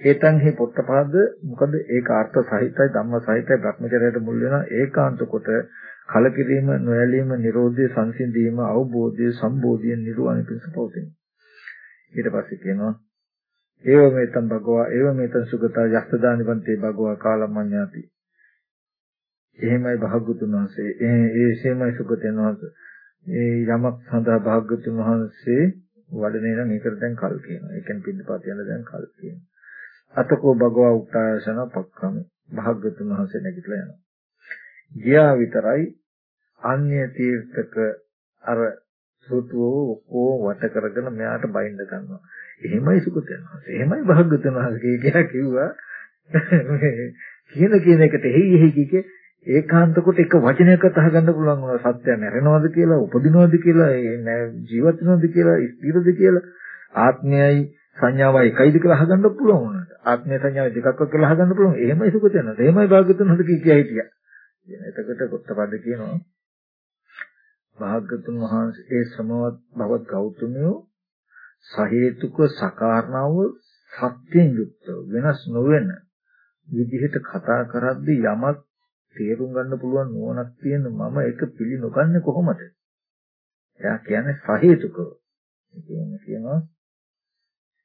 ඒතන් හි පොට්ටපාද මොකද? ඒක අර්ථ සහිතයි ධම්ම සහිතයි භ්‍රමචර්යයට මුල් වෙන ඒකාන්ත කොට කලකිරීම නොයැලීම නිරෝධය සංසිඳීම අවබෝධය සම්බෝධිය නිර්වාණය පිණිස පවතින. ඊට පස්සේ කියනවා ඒව මේතම් භගවා ඒව මේතම් සුගතා යස්සදානිවන්තේ භගවා කාලමඤ්ඤාති. එහෙමයි භාග්‍යතුන් වහන්සේ. ඒ ඒසෙමයි සුගතයන් වහන්සේ. ඒ යමක් සඳහා භාග්‍යතුන් වහන්සේ වඩනේ නම් ඒකට දැන් කල් කියනවා. ඒ කියන්නේ පින්නපාත යන දැන් කල් කියනවා. අතකෝ භගවා උත්තායසන පක්කම භාග්‍යතුන් වහන්සේ නැගිටලා යනවා. ගියා විතරයි අන්‍ය තීර්ථක අර සුතුව ඔක්කො වට කරගෙන මෙයාට බයින්ද ගන්නවා. එහෙමයි සුකුත යනවා. එහෙමයි භාග්‍යතුන් වහන්සේ කියලා කිව්වා. කියන කියන එකට හේයි හේයි කිකේ ඒකාන්ත කොට එක වචනයකට අහගන්න පුළුවන් වුණා සත්‍ය නැරෙනවද කියලා උපදිනවද කියලා ජීවත් වෙනවද කියලා ස්ථිරද කියලා ආත්මයයි සංඥාවයි එකයිද කියලා අහගන්න පුළුවන් වුණා ආත්මය සංඥාව දෙකක් කියලා අහගන්න පුළුවන් එහෙමයි සුඛ තැනද එහෙමයි භාග්‍යතුන් හද කිය කිය හිටියා කියන එතකොට පොත්තපද කියනවා භාග්‍යතුන් වහන්සේ ඒ සමවත් භවත් ගෞතමයෝ සහේතුක සකාරණව සත්‍යයෙන් යුක්ත වෙනස් නොවන විදිහට කතා කරද්දී යමක් තේරුම් ගන්න පුළුවන් නුවණක් තියෙන මම ඒක පිළි නොගන්නේ කොහොමද? එයා කියන්නේ සහේතුකව. ඒ කියන්නේ කියනවා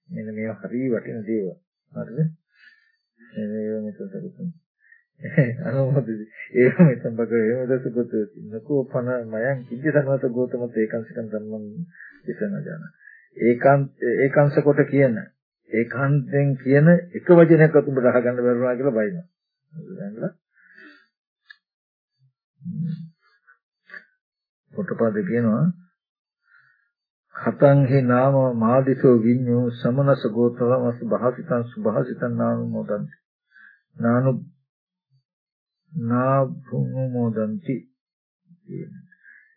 මෙන්න මේවා හරි වටින දේවල්. හරිද? මේ මෙතන සතුටුයි. අනුමෝදි. ඒක මෙතන බග එහෙම දසුකොත නකෝ පන මයන් කිජ්ජ සනවත ගෝතමත ඒකංශකම් ධම්මං විසන ජන. ඒකාන්ත ඒකාංශ කොට කියන ඒකාන්තෙන් කියන එක වචනයක් අතුඹ රහ ගන්න බැරුණා කියලා බයිනවා. හරිද? පොටපද කියනවා හතං හි නාම මාදිසෝ විඤ්ඤෝ සමනස ගෝතවමස් භාසිතං සුභාසිතං නාම මොදන්ති නානු නාභුමු මොදන්ති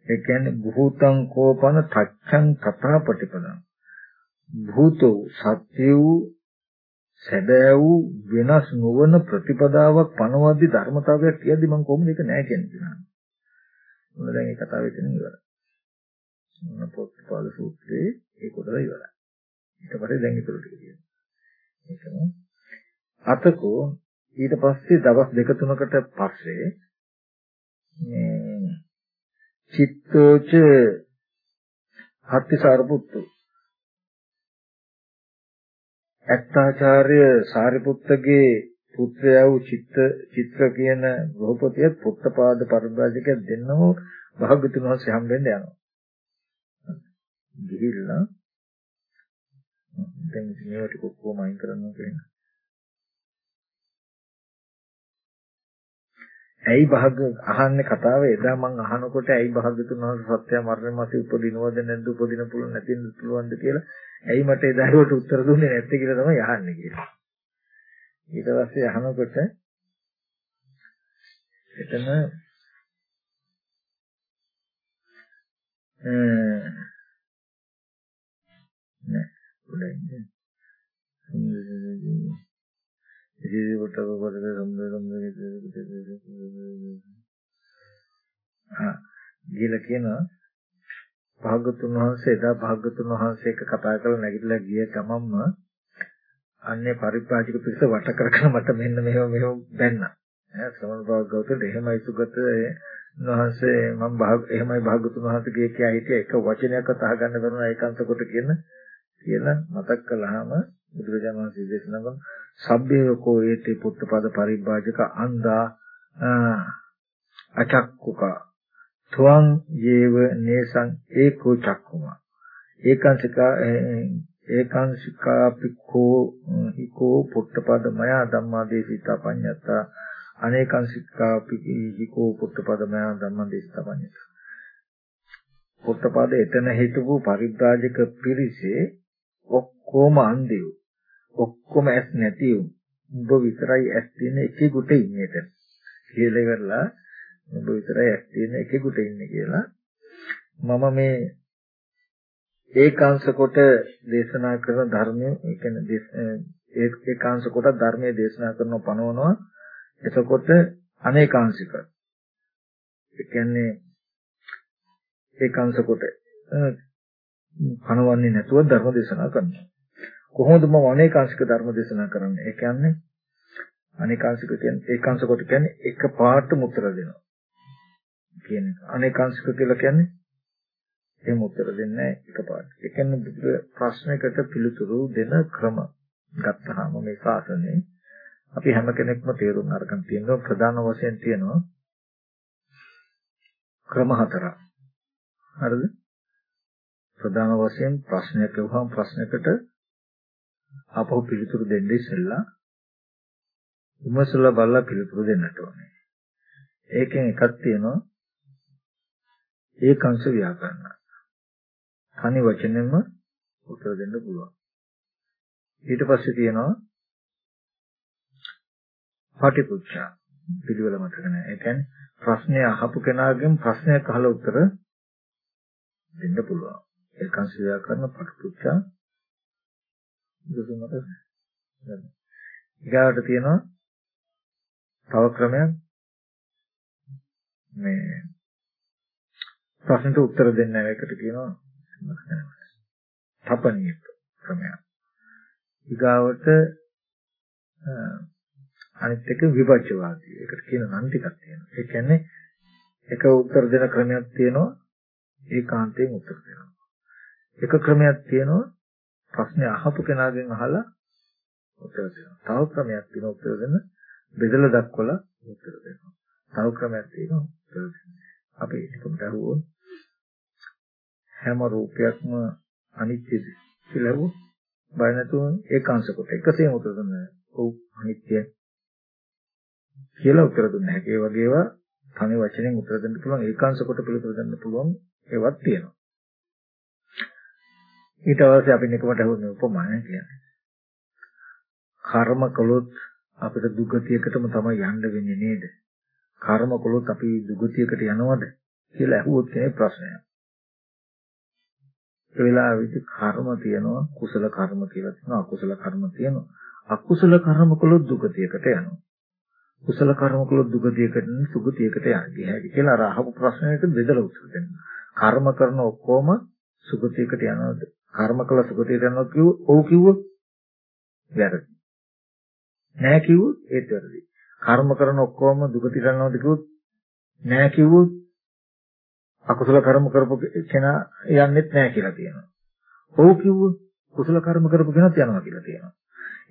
ඒ කියන්නේ භූතං කෝපන තච්ඡං තථා පටිපදං භූතෝ සත්‍ය වූ සැබෑ වූ වෙනස් නොවන ප්‍රතිපදාවක් පනවද්දි ධර්මතාවයක් කියද්දි මම කොහොමද ඒක නෑ කියන්නේ. මොන දැන් මේ කතාව එතන ඉවරයි. මොන පොත්පාද සූත්‍රයේ ඒ කොටස ඉවරයි. ඊට පස්සේ දැන් ඊටු ටික කියනවා. ඒකම අතකෝ ඊට පස්සේ දවස් දෙක තුනකට පස්සේ මේ චිත්තෝච හත්ති සාරපුත්තු ඇත්තාචාර්ය සාරිපුත්තගේ පුත්‍රයා වූ චිත්ත චිත්‍ර කියන ගෘහපතිය පුත්තපාද පරිබ්‍රාජකයක් දෙන්නම භාග්‍යතුන් වහන්සේ හම්බෙන්න යනවා. ගිහිල්ලා දැන් මේවට කොහොම අයින් කරන්න කියලා. ඇයි භාග අහන්නේ කතාව? එදා මම අහනකොට ඇයි භාග්‍යතුන් වහන්සේ සත්‍ය මරණ මාසේ උපදිනවද නැද්ද? උපදින පුළුවන් නැතිද? පුළුවන්ද කියලා. ඇයි මට එදාට උත්තර දුන්නේ නැත්තේ කියලා තමයි අහන්නේ කියලා. ඊට පස්සේ අහනකොට එතන නෑ උඩින් ඉතිරිවට කොට සම්බන්ධ සම්බන්ධ ආ ගිහලා කියනවා භාගතුන් වහන්සේ එදා භාගතුන් වහන්සේ එක්ක කතා කරලා නැගිටලා ගිය ගමන්ම අන්නේ පරිපාටික පිරිස වට කරගෙන මට මෙන්න මෙහෙම මෙහෙම බැන්නා. ඈ ශ්‍රමණ භාගවතුන් එහෙමයි සුගත වහන්සේ මම භාග එහෙමයි භාගතුන් වහන්සේගේ කියා හිටිය එක වචනයක්වත් අහගන්න බැරුණා ඒකාන්ත කොට කියන කියලා මතක් කළාම බුදුරජාණන් වහන්සේ දේශනා කරන සබ්බේකෝ ඒටි පුත්තපද පරිභාජක අන්දා අචක්කුකා. ත්වං යේව නේසං ඒකෝ චක්කුමා. ඒකාංශිකා ඒකාංශිකාපිකෝ හිකෝ පුට්ටපද මයා ධම්මා දේශිතා පඤ්ඤත්තා අනේකාංශිකාපිකෝ පුට්ටපද මයා ධම්මා දේශිතා පඤ්ඤත්තා. පුට්ටපද එතන හිටපු පරිබ්‍රාජක පිරිසේ ඔක්කොම අන්ධයෝ ඔක්කොම ඇස් නැතිව උඹ විතරයි ඇස් තියෙන එකෙකුට ඉන්නේට කියලා ඉවරලා ඔබ විතරයි ඇස් තියෙන එකෙකුට ඉන්නේ කියලා. මම මේ ඒකාංශ කොට දේශනා කරන ධර්මය ඒ කියන්නේ ඒකාංශ කොට ධර්මයේ දේශනා කරන පනවනවා. එතකොට අනේකාංශික. ඒ කියන්නේ ඒකාංශ කොට. පනවන්නේ නැතුව ධර්ම දේශනා කරනවා කොහොමද මම අනේකාංශික ධර්ම දේශනා කරන්නේ? ඒ කියන්නේ අනේකාංශික කියන්නේ ඒකාංශ කොට කියන්නේ එක පාටම උත්තර දෙනවා. කියන්නේ අනේකාංශික කියලා කියන්නේ එහෙම උත්තර දෙන්නේ එකපාරට. ඒ කියන්නේ ප්‍රශ්නයකට පිළිතුරු දෙන ක්‍රම ගත්තාම මේ ශාසනයේ අපි හැම කෙනෙක්ම තේරුම් අරගෙන තියෙනවා ප්‍රධාන වශයෙන් තියෙනවා ක්‍රම හතරක්. හරිද? ප්‍රධාන වශයෙන් ප්‍රශ්නයක් අහුවම ප්‍රශ්නයකට අපහු පිළිතුරු දෙන්න ඉස්සෙල්ලා විමසලා බලලා පිළිතුරු දෙන්නට ඕනේ. ඒකෙන් එකක් තියෙනවා ඒකංශ ව්‍යාකරණ. තනි වචනෙම උත්තර දෙන්න පුළුවන්. ඊට පස්සේ තියෙනවා පටිපුච්ඡා පිළිවෙල මතක නැහැ. ඒ කියන්නේ ප්‍රශ්නය අහපු කෙනාගෙන් ප්‍රශ්නයක් අහලා උත්තර දෙන්න පුළුවන්. ඒකංශ ව්‍යාකරණ පටිපුච්ඡා දුසුමත ඊගාට තියෙනවා තව ක්‍රමයක් මේ ප්‍රශ්නට උත්තර දෙන්න එකට කියනවා තපනීය ක්‍රමයක්. ඊගාවට අනිත් එක විභජ්‍යවාදී. ඒකට කියන නම් ටිකක් තියෙනවා. ඒ කියන්නේ එක උත්තර දෙන ක්‍රමයක් තියෙනවා ඒකාන්තයෙන් උත්තර දෙනවා. එක ක්‍රමයක් තියෙනවා ප්‍රශ්නේ අහපු කෙනාගෙන් අහලා උත්තර දෙනවා. තව ක්‍රමයක් තියෙනවා උත්තර දෙන්න බෙදලා දක්වලා උත්තර දෙනවා. තව ක්‍රමයක් තියෙනවා උත්තර දෙන්න. අපි ඒකම දරුවෝ හැම රූපයක්ම අනිත්‍යද කියලා හුව බය නැතුව ඒකාංශ කොට එකසේම උත්තර දුන්න. ඔව් අනිත්‍යයි. කියලා උත්තර දුන්න හැකි. ඒ වගේ ඒවා තනි වචනෙන් උත්තර දෙන්න පුළුවන් ඒකාංශ කොට පිළිතුරු දෙන්න පුළුවන් ඒවත් තියෙනවා. ඊට පස්සේ අපි නිකමට හුන්නේ උපමාන කියන්නේ. කර්ම කළොත් අපිට දුගතියකටම තමයි යන්න වෙන්නේ නේද? කර්ම කළොත් අපි දුගතියකට යනවද කියලා අහුවොත් කෙනෙක් ප්‍රශ්නයක්. ඒ වෙලාවෙදි කර්ම තියෙනවා කුසල කර්ම කියලා තියෙනවා අකුසල කර්ම තියෙනවා. අකුසල කර්ම කළොත් දුගතියකට යනවා. කුසල කර්ම කළොත් දුගතියකට සුගතියකට යන්නේ හැටි කියලා අර අහපු ප්‍රශ්නයකට බෙදලා උත්තර දෙන්න. කර්ම කරන ඔක්කොම සුගතියකට යනවද? කර්ම කළ සුගතියට යනවද කිව්වොත් ඔව් කිව්වොත් වැරදි. නෑ කිව්වොත් ඒත් වැරදි. කර්ම කරන ඔක්කොම දුගතියට යනවද කිව්වොත් නෑ කිව්වොත් අකුසල කර්ම කරපු කෙනා යන්නෙත් නෑ කියලා කියනවා. ඔව් කිව්වොත් කුසල කර්ම කරපු කෙනාත් යනවා කියලා කියනවා.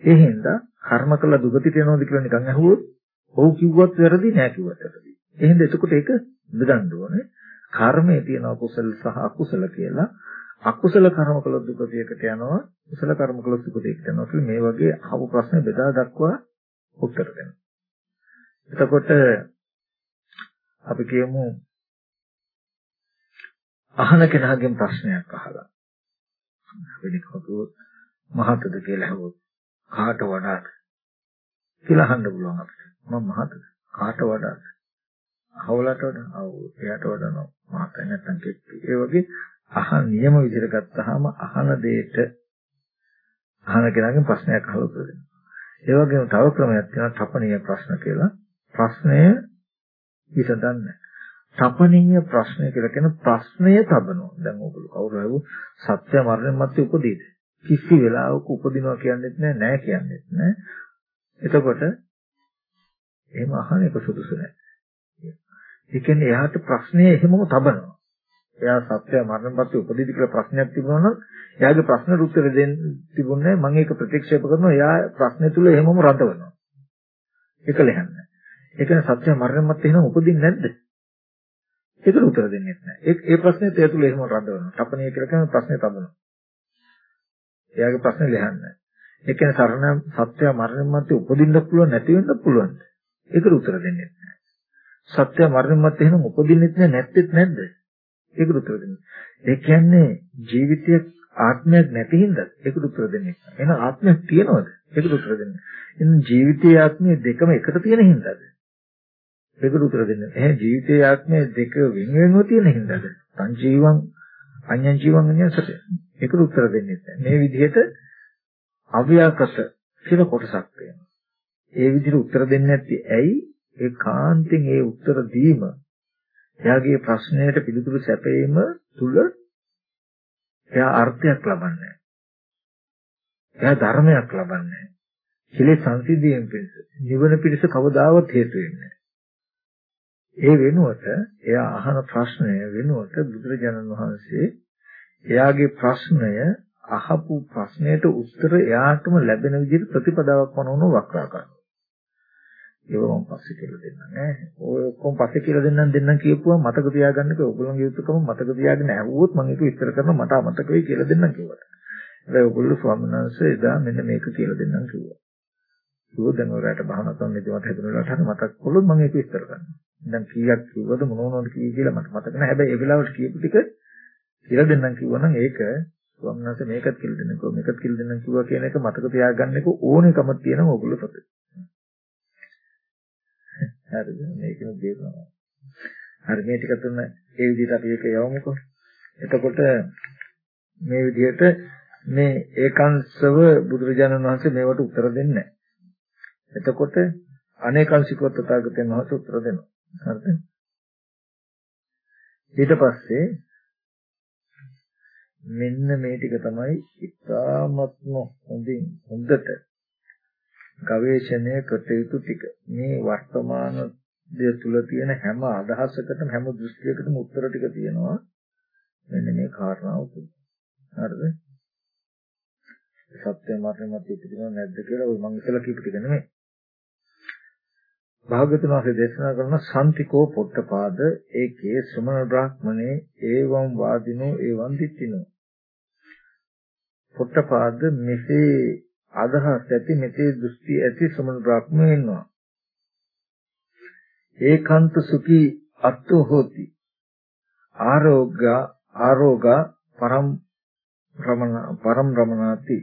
ඒ හින්දා කර්ම කළ දුගතියට යනවද කියලා නිකන් අහුවොත් ඔව් කිව්වත් වැරදි නෑ කිව්වත් වැරදි. එහෙනම් එතකොට ඒක බෙදන්න ඕනේ. කර්මයේ තියෙන කුසල සහ අකුසල කියලා අකුසල කර්ම කළ දුකතියකට යනවා කුසල කර්ම කළ සුඛතියකට යනවා කියලා මේ වගේ අහපු ප්‍රශ්න බෙදා දක්වා උත්තර දෙනවා. එතකොට අපි කියමු අහන කෙනාගෙන් ප්‍රශ්නයක් අහලා වෙනික කවුරුත් මහතද කියලා අහුවොත් කාට වඩාද කියලා අහන්න පුළුවන් අපිට. මම මහතද කාට වඩාද? අහවලට වඩා අව එයාට වඩා මහත නැත්නම් කෙට්ටි. ඒ වගේ අහන නියම විදිහට ගත්තාම අහන දෙයට අහන කෙනාගෙන් ප්‍රශ්නයක් අහලා උත්තර දෙනවා. ඒ වගේම තව ක්‍රමයක් තියෙනවා තපනීය ප්‍රශ්න කියලා. ප්‍රශ්නය විසඳන්නේ. තපනීය ප්‍රශ්නය කියලා කියන ප්‍රශ්නය තබනවා. දැන් ඔයගොල්ලෝ කවුරු හරි සත්‍ය මරණය මත උපදීද? කිසි වෙලාවක උපදිනවා කියන්නේත් නෑ නෑ කියන්නේත් නෑ. එතකොට එහෙම අහන එක සුදුසු නෑ. ඒ කියන්නේ එයාට ප්‍රශ්නේ එහෙමම තබනවා. එයා සත්‍ය මරණ පස්සේ උපදීද කියලා ප්‍රශ්නයක් තිබුණා නම් එයාගේ ප්‍රශ්නෙට උත්තර දෙන්න තිබුණේ මම ඒක ප්‍රතික්ෂේප කරනවා. එයා ප්‍රශ්නේ තුල එහෙමම රඳවනවා ඒක ලෙහන්නේ. ඒ කියන්නේ සත්‍ය මරණ මත එහෙම උපදින්නේ නැද්ද? ඒකට උත්තර දෙන්නේ නැහැ. ඒ ඒ ප්‍රශ්නේ තේ තුල එහෙම රඳවනවා තපණිය කියලා කියන ප්‍රශ්නේ තබනවා. එයාගේ ප්‍රශ්නේ ලෙහන්නේ. ඒ කියන්නේ සරණ සත්‍ය මරණ මත උපදින්න පුළුවන් නැති වෙන්න පුළුවන් ඒකට උත්තර දෙන්නේ නැහැ. සත්‍ය මරණ මත එහෙම උපදින්නෙත් නැහැ නැත්තේත් නැද්ද? ඒකට උත්තර දෙන්න. ඒ කියන්නේ ජීවිතයක් ආත්මයක් නැති හින්දා ඒකට උත්තර දෙන්නේ. එහෙනම් ආත්මයක් තියනවද? ඒකට උත්තර දෙන්න. එහෙනම් ජීවිතයේ ආත්මය දෙකම එකට තියෙන හින්දාද? ඒකට උත්තර දෙන්න. එහෙනම් ජීවිතයේ ආත්මය දෙක වෙන වෙනම තියෙන හින්දාද? සංජීවං අඤ්ඤං ජීවං අඤ්ඤසත. ඒකට උත්තර දෙන්නේ මේ විදිහට අව්‍යාකත කියලා කොටසක් තියෙනවා. ඒ විදිහට උත්තර දෙන්නේ නැති ඇයි? ඒ කාන්තෙන් ඒ උත්තර දීම එයාගේ ප්‍රශ්නයට පිළිතුරු සැපයීම තුල එයා අර්ථයක් ලබන්නේ. එයා ධර්මයක් ලබන්නේ කෙලෙස් සංසිද්ධියෙන් පිණිස. නිවන පිණිස කවදාවත් හේතු වෙන්නේ ඒ වෙනුවට එයා අහන ප්‍රශ්නය වෙනුවට බුදුරජාණන් වහන්සේ එයාගේ ප්‍රශ්නය අහපු ප්‍රශ්නයට උත්තර එයාටම ලැබෙන විදිහට ප්‍රතිපදාවක් වනවන වක්‍රාකාරය. ඒක මම පස්සේ කියලා දෙන්නම් ඈ. ඔය ඔක්කොම පස්සේ කියලා දෙන්නම් දෙන්නම් කියපුවා මතක තියාගන්නක ඔයගොල්ලෝගේ යුතුයකම මතක තියාගෙන ඇහුවොත් මම ඒක විස්තර කරනවා මට අමතක වෙයි කියලා දෙන්නම් කිව්වා. හැබැයි ඔයගොල්ලෝ ස්වාමීන් වහන්සේ එදා මෙන්න මේක කියලා දෙන්නම් කිව්වා. කිව්වොත් දැන් ඔයාලට භාවනා කරන්න ඉදමත් හැදුන වෙලාවට හරි මතක් කළොත් මම ඒක විස්තර කරනවා. දැන් කීයක් කිව්වද මොන මොනවද කිව්වේ කියලා මට මතක නැහැ. හැබැයි ඒ වෙලාවට කියපු ටික කියලා දෙන්නම් කිව්වනම් ඒක ස්වාමීන් වහන්සේ මේකත් කියලා දෙන්නම් කිව්වා මේකත් කියලා දෙන්නම් කිව්වා කියන එක මතක තියාගන්න එක ඕනෙකම තියෙනවා ඔයගොල්ලෝ සතුට. හරිද මේකම දේශනාව. හරි මේ ටික තුන ඒ විදිහට අපි ඒක යවමුකෝ. එතකොට මේ විදිහට මේ ඒකාංශව බුදුරජාණන් වහන්සේ මේවට උත්තර දෙන්නේ නැහැ. එතකොට අනේකංශිකව තථාගතයන් වහන්සේ උත්තර දෙනවා. හරිද? ඊට පස්සේ මෙන්න මේ ටික තමයි ඉතාමත්ම හොඳින් හොඳට ගවේෂණය කළ යුතු ටික. මේ වර්තමාන දෙය තුල තියෙන හැම අදහසකටම හැම දෘෂ්ටියකටම උත්තර ටික තියෙනවා. මෙන්න මේ කාරණාව තුල. හරිද? සත්‍ය මාර්ගමත් ඉතිරිව නැද්ද කියලා ඔය මම ඉතලා කියපු ටික නෙමෙයි. භාගතුන් වහන්සේ දේශනා කරන සම්තිකෝ පොට්ටපාද ඒකේ ශ්‍රමණ බ්‍රාහ්මණේ ඒවම් වාදිනෝ ඒවම් දිට්ඨිනෝ පොට්ටපාද මෙසේ අදහස් ඇති මෙතේ දෘෂ්ටි ඇති ශ්‍රමණ බ්‍රාහ්මණය ඉන්නවා. ඒකාන්ත සුඛී අත්තු හෝති. ආරෝග්‍ය ආරෝග පරම් රමණ පරම් රමණාති.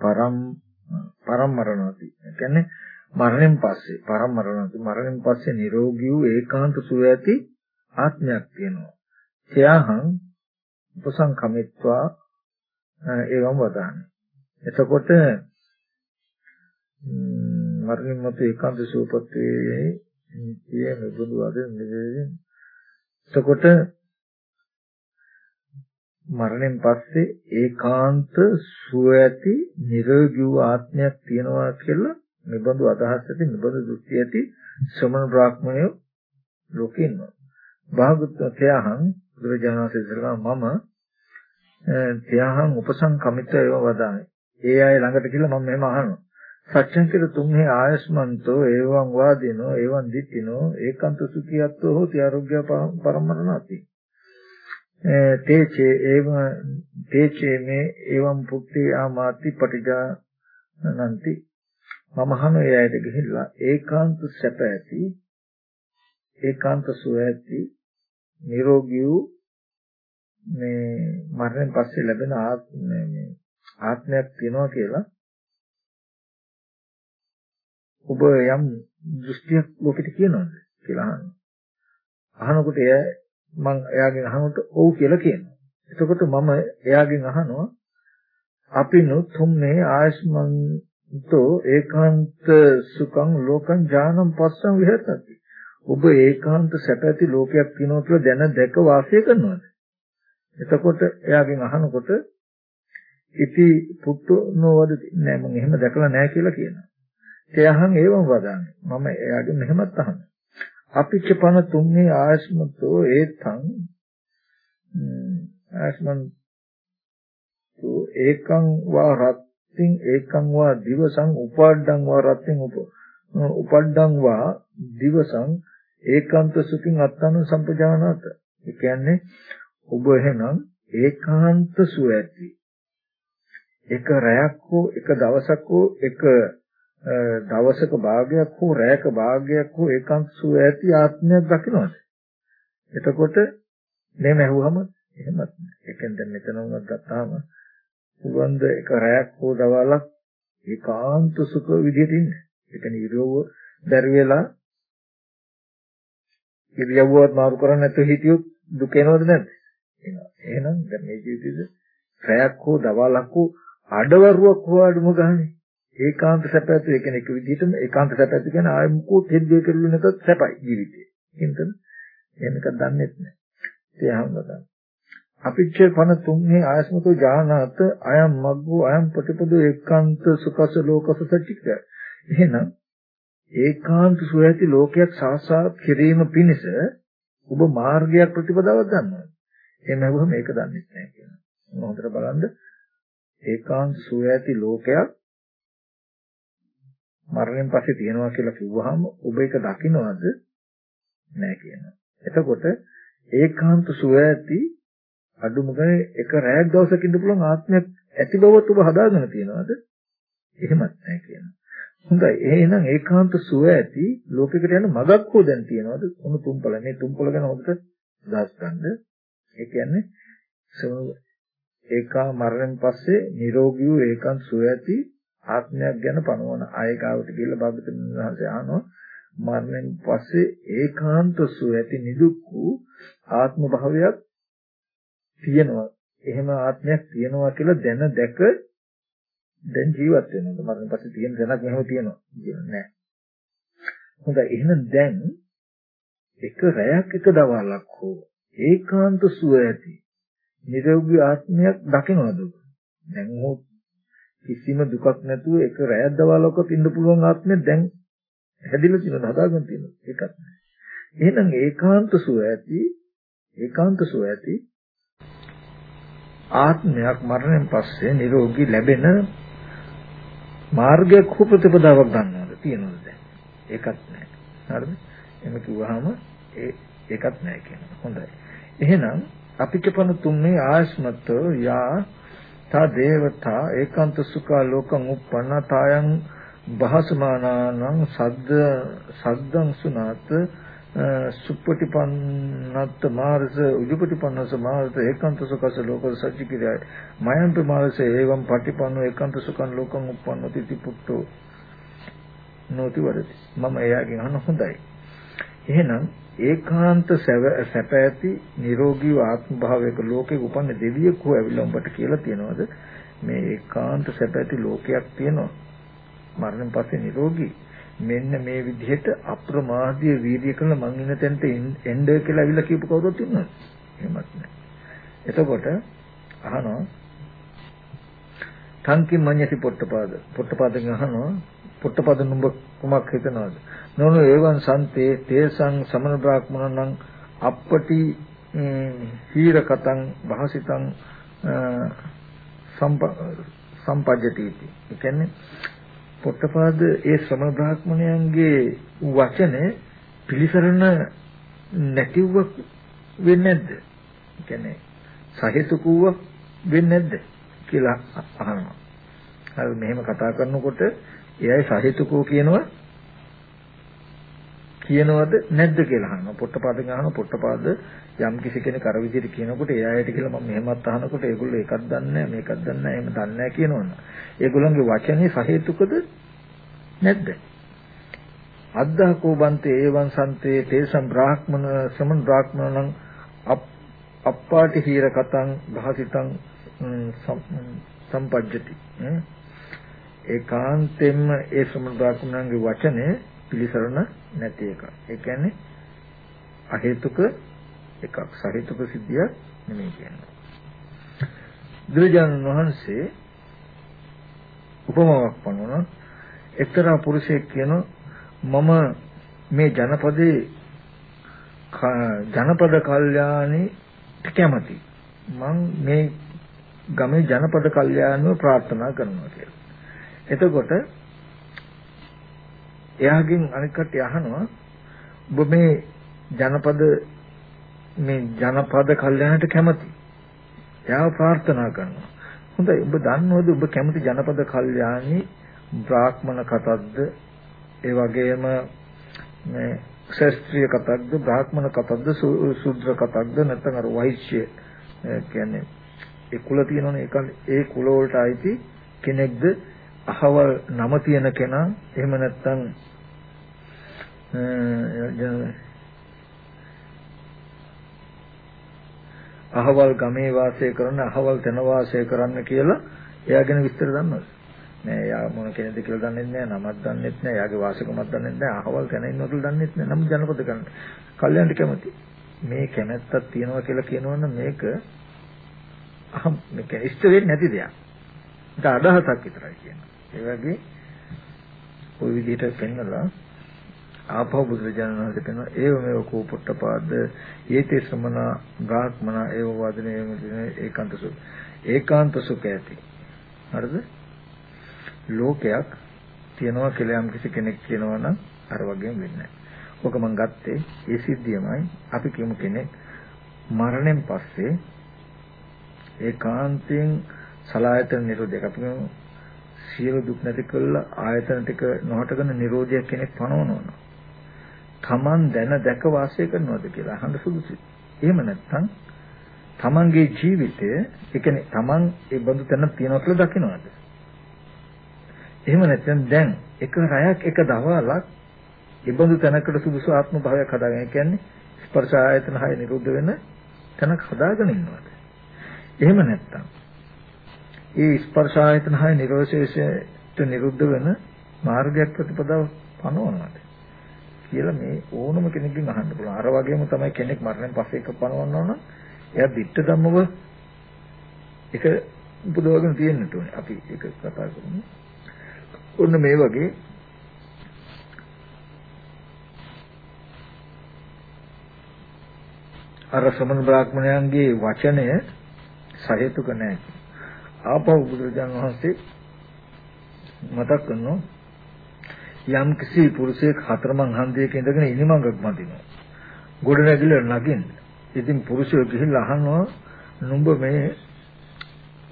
පරම් පරම් මරණාති. ඒ කියන්නේ මරණයෙන් පස්සේ පරම් මරණාති මරණයෙන් පස්සේ නිරෝගී වූ ඒකාන්ත සුවය ඇති ආත්මයක් තියෙනවා. එයාහං උපසංකමිත්වා ඒවම වදාන්නේ. එතකොට මරණින් මතු ඒකාන්ත සූපත් වේ නිත්‍ය නිබුදු වදින් නිදෙන්නේ. එතකොට මරණයෙන් පස්සේ ඒකාන්ත සුව ඇති නිරෝගී වූ ආත්මයක් තියෙනවා කියලා නිබඳු අදහස් ඇති නිබඳු දෘෂ්ටි ඇති ශ්‍රමණ බ්‍රාහ්මණයෝ ලෝකේ ඉන්නවා. භාගතුන් තයහං බුදුරජාණන් වහන්සේ මම ත්‍යාහං උපසංකමිතව වදාමි. ඒ අය ළඟට කියලා මම මෙහෙම අහනවා. සත්‍යං කියලා තුන්හි ආයස්මන්තෝ ඒවං වාදිනෝ ඒවං දිට්ඨිනෝ ඒකාන්ත සුඛියත්වෝ හෝති ආරෝග්‍ය පරමරණාති. තේචේ ඒව තේචේ මේ එවං පුක්ති ආමාති පටිජානಂತಿ මම අහන ඒ අයට ගිහිල්ලා ඒකාන්ත සැප ඇති ඒකාන්ත සුව ඇති නිරෝගී වූ මේ මරණයෙන් පස්සේ ලැබෙන ආත්මය ආත්මයක් තියෙනවා කියලා ඔබ යම් දෘෂ්ටියක් ලෝකෙට කියනවද කියලා අහනවා. අහනකොට එයා මම එයාගෙන් අහනකොට ඔව් කියලා කියනවා. එතකොට මම එයාගෙන් අහනවා අපි නොතුම්නේ ආයස්මන්තෝ ඒකාන්ත සුඛං ලෝකං ඥානං පස්සං විහෙතති. ඔබ ඒකාන්ත සැපැති ලෝකයක් තියෙනවා කියලා දැන දැක වාසය කරනවද? එතකොට එයාගෙන් අහනකොට ඉති පුට්ටු නොවද නෑ මම එහෙම දැකලා නෑ කියලා කියනවා. එයාහන් ඒවම වදාන්නේ. මම එයාගෙන් මෙහෙමත් අහනවා. අපිච්ච පන තුන්නේ ආස්මතෝ ඒතං ආස්මන්තු ඒකං වා රත්තින් ඒකං වා දිවසං උපාඩ්ඩං වා රත්තින් උප උපඩ්ඩං වා දිවසං ඒකාන්ත සුඛින් අත්තන සම්පජානත. ඒ කියන්නේ ඔබ එහෙනම් ඒකාන්ත සුව ඇති. එක රැයක් හෝ එක දවසක් හෝ එක දවසක භාගයක් හෝ රැයක භාගයක් හෝ ඒකාන්ත සුව ඇති ආත්මයක් දකින්නවද? එතකොට මේ මැහුවම එහෙමත් නෑ. ඒකෙන් දැන් මෙතන උනත් ගත්තාම පුළුවන් ද එක රැයක් හෝ දවල්ක් ඒකාන්ත සුඛ විදිහට ඉන්න. ඒක නිරෝව බැරි වෙලා ඉරියව්වත් මාරු කරන්නේ නැතුව හිටියොත් දුක එනවද නැද්ද? එනවා. එහෙනම් දැන් මේ ජීවිතේද රැයක් හෝ දවල්ක් හෝ අඩවරුවක් හෝ අඩුම ගානේ ඒකාන්ත සැපයතු ඒ කියන්නේ එක විදිහටම ඒකාන්ත සැපයතු කියන්නේ ආයෙ මුකුත් හෙද්දේ කෙරුවේ නැතත් සැපයි ජීවිතේ. හින්දද? එහෙම එකක් දන්නේ නැහැ. ඒ අහන්න ගන්න. අපිච්ච පන තුන්හි ආයස්මතෝ ජානාත අයම් මග්ගෝ අයම් ප්‍රතිපදෝ ඒකාන්ත සුඛස ලෝකස සච්චික එහෙනම් ඒකාන්ත සුවැති ලෝකයක් සාසාත් කිරීම පිණිස ඔබ මාර්ගයක් ප්‍රතිපදාවක් ගන්නවා එහෙම නැවුවම මේක දන්නේ නැහැ කියනවා හොඳට බලන්න ඒකාන්ත සුවැති ලෝකයක් මරණයෙන් පස්සේ තියෙනවා කියලා කිව්වහම ඔබ ඒක දකින්නවද නැහැ කියනවා. එතකොට ඒකාන්ත සුව ඇති අඩුම ගානේ එක රැයක් දවසක ඉන්න පුළුවන් ආත්මයක් ඇති බවත් ඔබ හදාගෙන තියෙනවද? එහෙමත් නැහැ කියනවා. හොඳයි. එහෙනම් ඒකාන්ත සුව ඇති ලෝකෙකට යන මගක් හෝ දැන් තියෙනවද? උණු තුම්පල. මේ තුම්පල ගැන හොඳට දහස් ගන්න. ඒ කියන්නේ ඒකා මරණයෙන් පස්සේ නිරෝගී වූ ඒකාන්ත සුව ඇති ආත්මයක් ගැන පනවන ආයකාවට කියලා භාගතුන් වහන්සේ අහනවා මරණයෙන් පස්සේ ඒකාන්ත සුව ඇති නිදුක් වූ ආත්ම භාවයක් තියෙනවා. එහෙම ආත්මයක් තියෙනවා කියලා දැන දැක දැන් ජීවත් වෙනවා. මරණයෙන් පස්සේ තියෙන දැනක් මෙහෙම තියෙනවා කියන්නේ නැහැ. හොඳයි එහෙනම් දැන් එක රැයක් එක දවල්ක් හෝ ඒකාන්ත සුව ඇති. නිරෝගී ආත්මයක් දකිනවද? දැන් කිසිම දුකක් නැතුව එක රැයක් දවල්වක ඉන්න පුළුවන් ආත්මය දැන් හැදිලා තියෙනවා හදාගෙන තියෙනවා. ඒකත් නෑ. එහෙනම් ඒකාන්ත සුව ඇති ඒකාන්ත සුව ඇති ආත්මයක් මරණයෙන් පස්සේ නිරෝගී ලැබෙන මාර්ගයක් හෝ ප්‍රතිපදාවක් ගන්නවද තියෙනවද දැන්? ඒකත් නෑ. හරිද? එහෙම කිව්වහම ඒ ඒකත් නෑ කියනවා හොඳයි. එහෙනම් අපිට පන තුන්නේ ආස්මතෝ යා තා දේවතා ඒකාන්ත සුඛා ලෝකං උප්පන්න තායන් භාසමානානං සද්ද සද්දං සුනාත සුප්පටිපන්නත් මාර්ස උජුපටිපන්නස මාර්ස ඒකාන්ත සුඛස ලෝක සච්චිකිරය මයන්ත මාර්ස එවං පටිපන්නෝ ඒකාන්ත සුඛං ලෝකං උප්පන්නති තිපුට්ටෝ. නොති වරති මම එයාගෙන් අහන හොඳයි. එහෙනම් ඒකාන්ත සැප ඇති නිරෝගී ආත්ම භාවයක ලෝකෙක උපන්න දෙවියෙක් හෝ ඇවිල්ලා උඹට කියලා තියනවාද? මේ ඒකාන්ත සැප ඇති ලෝකයක් තියෙනවා. මරණයෙන් පස්සේ නිරෝගී. මෙන්න මේ විදිහට අප්‍රමාදීය වීර්ය කළ මං ඉන්න තැනට එන්න කියලා ඇවිල්ලා කියපු කවුරුත් ඉන්නවද? එහෙමත් නැහැ එතකොට අහනවා තංකි මඤ්ඤති පොට්ටපාද. පොට්ටපාදෙන් අහනවා පොට්ටපාද නුඹ කුමක් හිතනවද නොනු ඒවන් සන්තේ තේසං සමන බ්‍රාහ්මණං අප්පටි හීරකතං භාසිතං සම්පජ්ජති ඒ කියන්නේ පොට්ටපාද ඒ ශ්‍රමණ බ්‍රාහ්මණයන්ගේ වචනේ පිළිසරණ නැතිව වෙන්නේ නැද්ද? ඒ කියන්නේ සහිතුකුව වෙන්නේ නැද්ද කියලා අහනවා. හරි මෙහෙම කතා කරනකොට එයයි සහිතුකෝ කියනවා කියනවද නැද්ද කියලා අහනවා. පොට්ටපාදෙන් අහනවා පොට්ටපාද යම් කිසි කෙනෙක් අර විදිහට කියනකොට ඒ අයට කියලා මම මෙහෙමත් අහනකොට ඒගොල්ලෝ එකක් දන්නේ මේකක් දන්නේ එහෙම දන්නේ නැහැ කියනවනේ. ඒගොල්ලන්ගේ වචනේ සහේතුකද නැද්ද? අද්දාකෝ බන්තේ ඒවං සන්තේ තේසම් බ්‍රාහ්මන සමන් බ්‍රාහ්මනං අප්පාටි හීර කතං භාසිතං සම්පජ්ජති. ඒකාන්තෙන්ම ඒ සමන් බ්‍රාහ්මණන්ගේ වචනේ පිළිසරණ නැති එක. ඒ කියන්නේ අහේතුක එකක් සහේතුක සිද්ධියක් නෙමෙයි කියන්නේ. බුදුරජාණන් වහන්සේ උපමාවක් පනවන එක්තරා පුරුෂයෙක් කියන මම මේ ජනපදේ ජනපද කල්යාණි කැමති. මම මේ ගමේ ජනපද කල්යාණිව ප්‍රාර්ථනා කරනවා කියලා. එතකොට එයාගෙන් අනිත් කට්ටිය අහනවා ඔබ මේ ජනපද මේ ජනපද කල්යනට කැමති. එයාව ප්‍රාර්ථනා කරනවා. හොඳයි ඔබ දන්නවද ඔබ කැමති ජනපද කල්යාණි බ්‍රාහ්මණ කතක්ද ඒ වගේම මේ ශාස්ත්‍රීය කතක්ද බ්‍රාහ්මණ කතක්ද ශුද්‍ර කතක්ද නැත්නම් අර වෛශ්‍ය කියන්නේ ඒ කුල තියෙනවනේ ඒ කුල වලට අයිති කෙනෙක්ද අහවල් නම තියෙන කෙනා එහෙම නැත්නම් අහවල් ගමේ වාසය කරන අහවල් තැන වාසය කරන්න කියලා එයා ගැන විස්තර දන්නවද? නෑ එයා මොන කෙනෙක්ද කියලා දන්නේ නැහැ නමක් දන්නේ නැහැ එයාගේ වාසකමක් දන්නේ නැහැ අහවල් තැන ඉන්නවද කියලා දන්නේ නැහැ නම් ජනපද ගන්න. කල්යන්ට කැමති. මේ කැමැත්තක් තියනවා කියලා කියනවනම් මේක අහම් මේක ඉෂ්ට වෙන්නේ නැති දෙයක්. ඒක අදහසක් විතරයි කියනවා. ඒ වගේ ওই විදිහට පෙන්නලා ආපහු බුදුරජාණන් වහන්සේ කියනවා ඒව මේ කෝපොට්ටපාද ඒතේ ශ්‍රමණ බ්‍රාහ්මණ ඒව වාදනේ ඒකාන්ත සුඛ. ඒකාන්ත සුඛ ඇති. හරිද? ලෝකයක් තියනවා කියලා යම් කිසි කෙනෙක් කියනවා නම් අර වගේම වෙන්නේ ඔක මම ගත්තේ ඒ සිද්ධියමයි. අපි කියමු කෙනෙක් මරණයෙන් පස්සේ ඒකාන්තයෙන් සලායතන නිරෝධයක්. අපි සියලු දුක් නැති කළා ආයතන ටික නොහටගෙන නිරෝධයක් කෙනෙක් පනවනවා. Taman දැන දැක වාසය කරනවද කියලා අහන්න සුදුසුයි. එහෙම නැත්නම් Tamanගේ ජීවිතය ඒ කියන්නේ Taman ඒ බඳු තැන තියනවා කියලා දකිනවද? එහෙම නැත්නම් දැන් එක රැයක් එක දවල්ක් ඒ බඳු තැනකට සුදුසු ආත්ම භාවයක් හදාගෙන කියන්නේ ස්පර්ශ ආයතන හය නිරුද්ධ වෙන තැනක් හදාගෙන ඉන්නවද? එහෙම නැත්නම් ඒ ස්පර්ශ ආයතන හය නිරෝධශේෂයට නිරුද්ධ වෙන මාර්ගයක් ප්‍රතිපදාව පනවනවාද කියලා මේ ඕනම කෙනෙක්ගෙන් අහන්න පුළුවන්. අර වගේම තමයි කෙනෙක් මරණයෙන් පස්සේ එක පනවනවා නම් එයා ditta ධම්මව එක උපදවගෙන තියෙන්න ඕනේ. අපි ඒක කතා කරමු. ඔන්න මේ වගේ අර සමන බ්‍රාහ්මණයන්ගේ වචනය සහේතුක නැහැ. ආපහු බුදුරජාණන් වහන්සේ මතක් කරනවා යම් කිසි පුරුෂයෙක් හතරමං හන්දියක ඉඳගෙන ඉනිමඟක් බඳිනවා. ගොඩ නැගිල නගින්න. ඉතින් පුරුෂයෝ ගිහිල්ලා අහනවා නුඹ මේ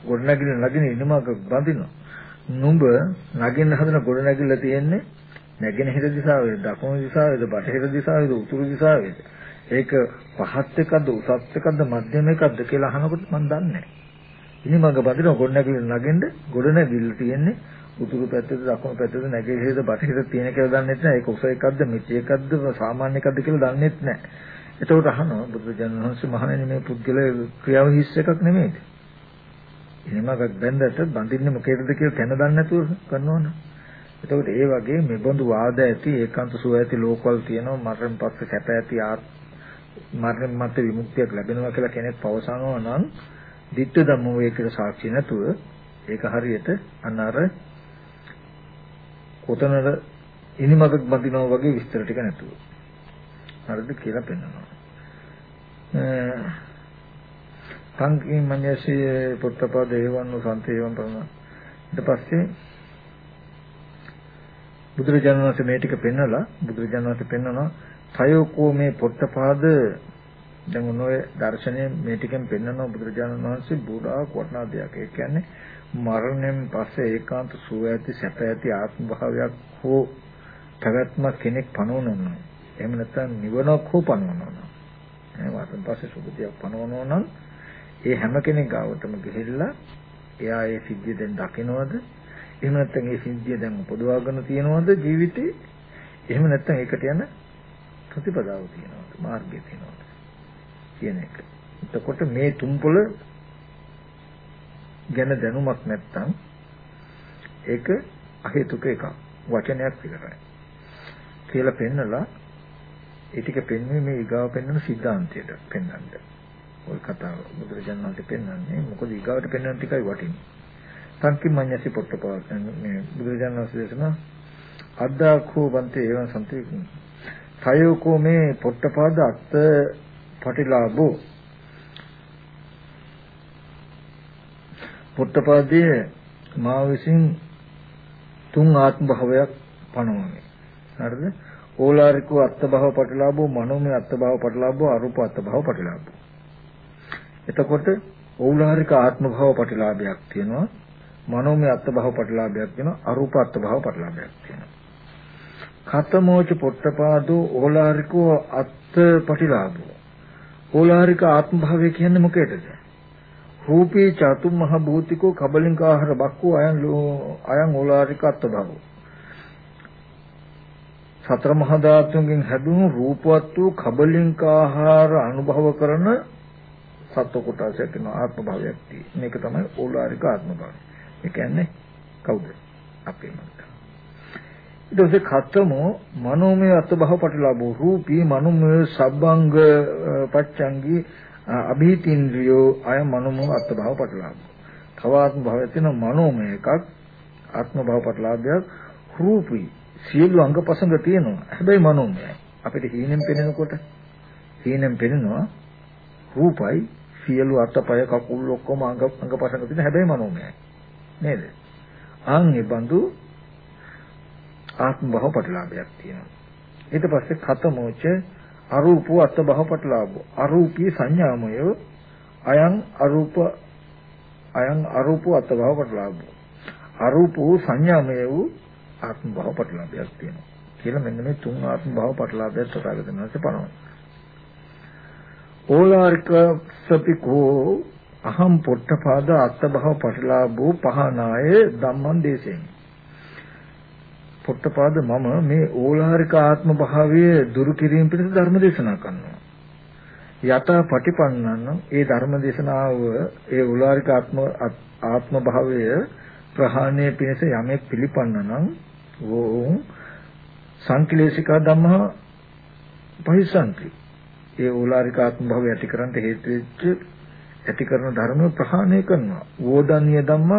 ගොඩ නැගිල නගින ඉනිමඟක් බඳිනවා. නුඹ නගින්න හදන ගොඩ නැගිල්ල තියෙන්නේ නැගෙනහිර දිශාවේද දකුණු දිශාවේද බටහිර දිශාවේද උතුරු දිශාවේද ඒක පහත් එකක්ද උසස් එකක්ද මධ්‍යම එකක්ද කියලා අහනකොට මම දන්නේ නැහැ. ඉනිමඟ බඳින ගොඩනැගිල්ල නගින්න ගොඩනැගිල්ල තියෙන්නේ උතුරු පැත්තේද දකුණු පැත්තේද නැගෙහෙද බටහිර තියෙන කියලා දන්නෙත් නැහැ. ඒක උස එකක්ද මිටි එකක්ද සාමාන්‍ය එකක්ද කියලා දන්නෙත් නැහැ. එතකොට අහනවා බුදුරජාණන් වහන්සේ මහණෙනි මේ පුද්ගල ක්‍රියාව හිස් එකක් නෙමෙයිද? ඉනිමඟක් බැඳට බඳින්නේ මොකේද කියලා දැන දන්නේ නැතුව කරනවනේ. එතකොට ඒ වගේ මෙබඳු වාද ඇති ඒකාන්ත සුව ඇති ලෝකවල තියෙනවා මරණ පස්සේ සැප ඇති ආත් මරණ මත විමුක්තියක් ලැබෙනවා කියලා කෙනෙක් පවසනවා නම් ditta ධම්ම වේකට සාක්ෂි නැතුව ඒක හරියට අන්න අර කොතනද ඉනිමගක් බඳිනවා වගේ විස්තර ටික නැතුව. හරිද කියලා පෙන්නනවා. සංකීම් මඤ්ඤසේ පුත්තපද හේවන්නු සන්තේවම් ප්‍රම. ඊට පස්සේ බුදුරජාණන් වහන්සේ මේ ටික පෙන්නලා බුදුරජාණන් වහන්සේ පෙන්නනවා සයෝකෝ මේ පොට්ටපාද දැන් ඔනෝය දර්ශනය මේ ටිකෙන් පෙන්වනවා බුදුරජාණන් වහන්සේ බුඩා වටනා දෙයක්. ඒ කියන්නේ මරණයෙන් පස්සේ ඒකාන්ත සුව ඇති සැප ඇති ආත්ම භාවයක් හෝ පැවැත්ම කෙනෙක් පනවනවා. එහෙම නැත්නම් නිවනක් හෝ පනවනවා. එහෙනම් වාසන් පස්සේ සුගතියක් පනවනවා නම් ඒ හැම කෙනෙක් ගාවටම ගිහිල්ලා එයා ඒ සිද්ධිය දැන් දකිනවද? එහෙම නැත්නම් ඒ සිද්ධිය දැන් උපදවාගෙන තියනවද ජීවිතේ? එහෙම නැත්නම් ඒකට යන ප්‍රතිපදාව තියෙනවද? මාර්ගය තියෙනවද? කියන එක. එතකොට මේ තුම්පොළ ගැන දැනුමක් නැත්නම් ඒක අහේතුක එකක්. වචනයක් විතරයි. කියලා පෙන්නලා ඒ ටික පෙන්වන්නේ මේ ඊගාව පෙන්වන සිද්ධාන්තයට පෙන්වන්න. ওই කතාව බුදුරජාණන් වහන්සේ පෙන්වන්නේ මොකද ඊගාවට පෙන්වන ටිකයි වටින්නේ. සංකිමඤ්ඤසි පොට්ටපාද මේ බුදුරජාණන් වහන්සේ දේශන අද්දාඛෝ බන්තේ එවං සම්පේ තයෝකෝ මේ පොට්ටපාද අත්ත පටිලාභෝ. පුත්තපදයේ මා විසින් තුන් ආත්ම භාවයක් පනවන්නේ. හරිද? ඕලාරිකෝ අත්භව පටිලාභෝ මනෝමය අත්භව පටිලාභෝ අරූප අත්භව පටිලාභෝ. එතකොට ඕලාරික ආත්ම භාව පටිලාභයක් තියෙනවා. මනෝමය අත්භව පටිලාභයක් තියෙනවා. අරූප අත්භව පටිලාභයක් තියෙනවා. කතමෝච පොට්ටපාදෝ ඕලාරිකෝ අත්ථ පටිලාභෝ. ඕලාරික ආත්ම භාවය කියන්නේ මොකේද? රූපේ චතුම් මහ භූතිකෝ කබලින්කාහාර බක්කෝ අයන් අයන් ඕලාරික අත්භවෝ. සතර මහා ධාතුන්ගෙන් හැදුණු රූපවත් වූ කබලින්කාහාර අනුභව කරන සත්ව කොටසක් වෙන ආත්ම භාවයක් තියෙනවා. මේක තමයි ඕලාරික ආත්ම භාවය. ඒ කියන්නේ කවුද? අපේ මනස. ඊට පස්සේ කතමෝ මනෝමය අත්භව පටිලාභෝ රූපී මනෝමය සබ්බංග පච්චංගී අභීතින්ද්‍රියෝ අය මනෝමය අත්භව පටලාභ. තව ආත්ම භාවයක් තියෙන මනෝමය එකක් ආත්ම භව පටලාභයක් රූපී සියලු අංගපසංග තියෙනවා. හැබැයි මනෝමයයි. අපිට හීනෙන් පෙනෙනකොට හීනෙන් පෙනෙනවා රූපයි සියලු අතපය කකුල් ඔක්කොම අංග අංගපසංග තියෙන හැබැයි මනෝමයයි. නේද? ආන්ගේ බඳු ආත්ම භව පටලාභයක් තියෙනවා. ඊට පස්සේ කතමෝච අරූපෝ අත් භව පටලාභෝ අරූපී සංඥාමය අයං අරූප අයං අරූපෝ අත් භව පටලාභෝ අරූපෝ සංඥාමය වූ ආත්ම භව පටලාභයක් තියෙනවා. කියලා මෙන්න මේ තුන් ආත්ම භව පටලාභයක් තථාගතයන් වහන්සේ පනවනවා. ඕලාරික සපිකෝ අහම් පොට්ටපාද අත් භව පටලාභෝ පහනාය ධම්මං දේශේමි පොට්ටපාද මම මේ ඕලාරික ආත්ම භාවය දුරු කිරීම පිණිස ධර්ම දේශනා කරනවා. යත පටිපන්නන ඒ ධර්ම දේශනාව ඒ ඕලාරික ආත්ම ආත්ම භාවය ප්‍රහාණය පිණිස යමෙක් පිළිපන්න නම් ඕ සංකලේශික ධම්ම පහිසන්ති. ඒ ඕලාරික ආත්ම භාවය ඇති කරන්න හේතු වෙච්ච ඇති කරන ධර්ම ප්‍රහාණය කරනවා. වෝදනීය ධම්ම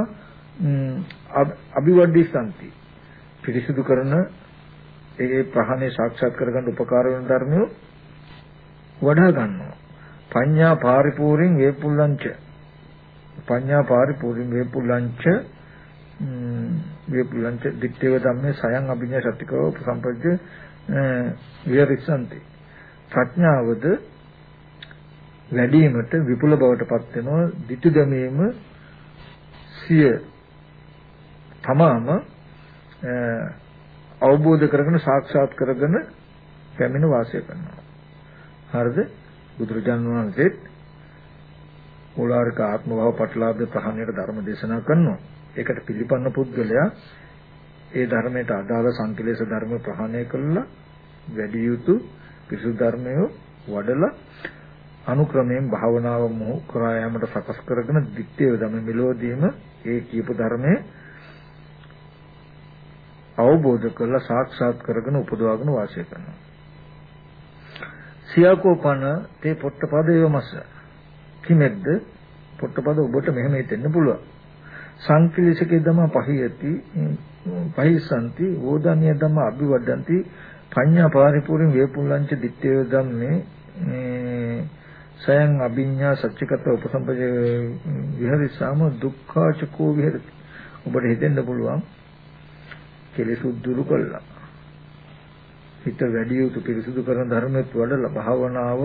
අභිවර්ධිසanti පිරිසිදු කරන ඒ ප්‍රහාණය සාක්ෂාත් කරගන්න උපකාර වෙන ධර්මය වඩා ගන්නවා. පඤ්ඤා පාරිපූර්ණං වේපුල්ලංච. පඤ්ඤා පාරිපූර්ණං වේපුල්ලංච වේපුල්ලංච දිත්තේව ධම්මේ සයන් අභිඤ්ඤා සත්‍තිකව උපසම්පජ්ජ විරිසanti ප්‍රඥාවද වැඩිවීමට විපුල බවට පත් වෙනවා. ditthi ගමේම සිය තමාම අවබෝධ කරගෙන සාක්ෂාත් කරගෙන පැමිණ වාසය කරනවා. හරිද? බුදුරජාණන් වහන්සේත් මූලාරික ආත්ම භව පටලාභ ප්‍රහාණයට ධර්ම දේශනා කරනවා. ඒකට පිළිපන්න පුද්ගලයා ඒ ධර්මයට අදාළ සංකලේශ ධර්ම ප්‍රහාණය කළා වැඩි යුතු පිසු ධර්මය වඩලා අනුක්‍රමයෙන් භාවනාව මොහු කරා යාමට සකස් කරගෙන දිත්තේ ධම මෙලෝදීම ඒ කියපු ධර්මයේ අවබෝධ කරලා සාක්ෂාත් කරගෙන උපදවාගෙන වාසය කරනවා. සියාකෝපන තේ පොට්ටපද යොමස. කිමෙද්ද පොට්ටපද ඔබට මෙහෙම හිතෙන්න පුළුවන්. සංකලිසකේ දම පහියති පහිසanti ඕදානිය දම අභිවදන්ති පඤ්ඤා පරිපූර්ණ වේපුල්ලංච දිත්තේ ධම්මේ සයන් අභිඤ්ඤා සච්චිකත උපසම්පජ විහරිසාම දුක්ඛාචකෝ විහෙරති ඔබට හිතෙන්න පුළුවන් කෙලෙසුත් දුරු කළා. හිත වැඩි යුතු පිරිසුදු කරන ධර්මයක් වඩලා භාවනාව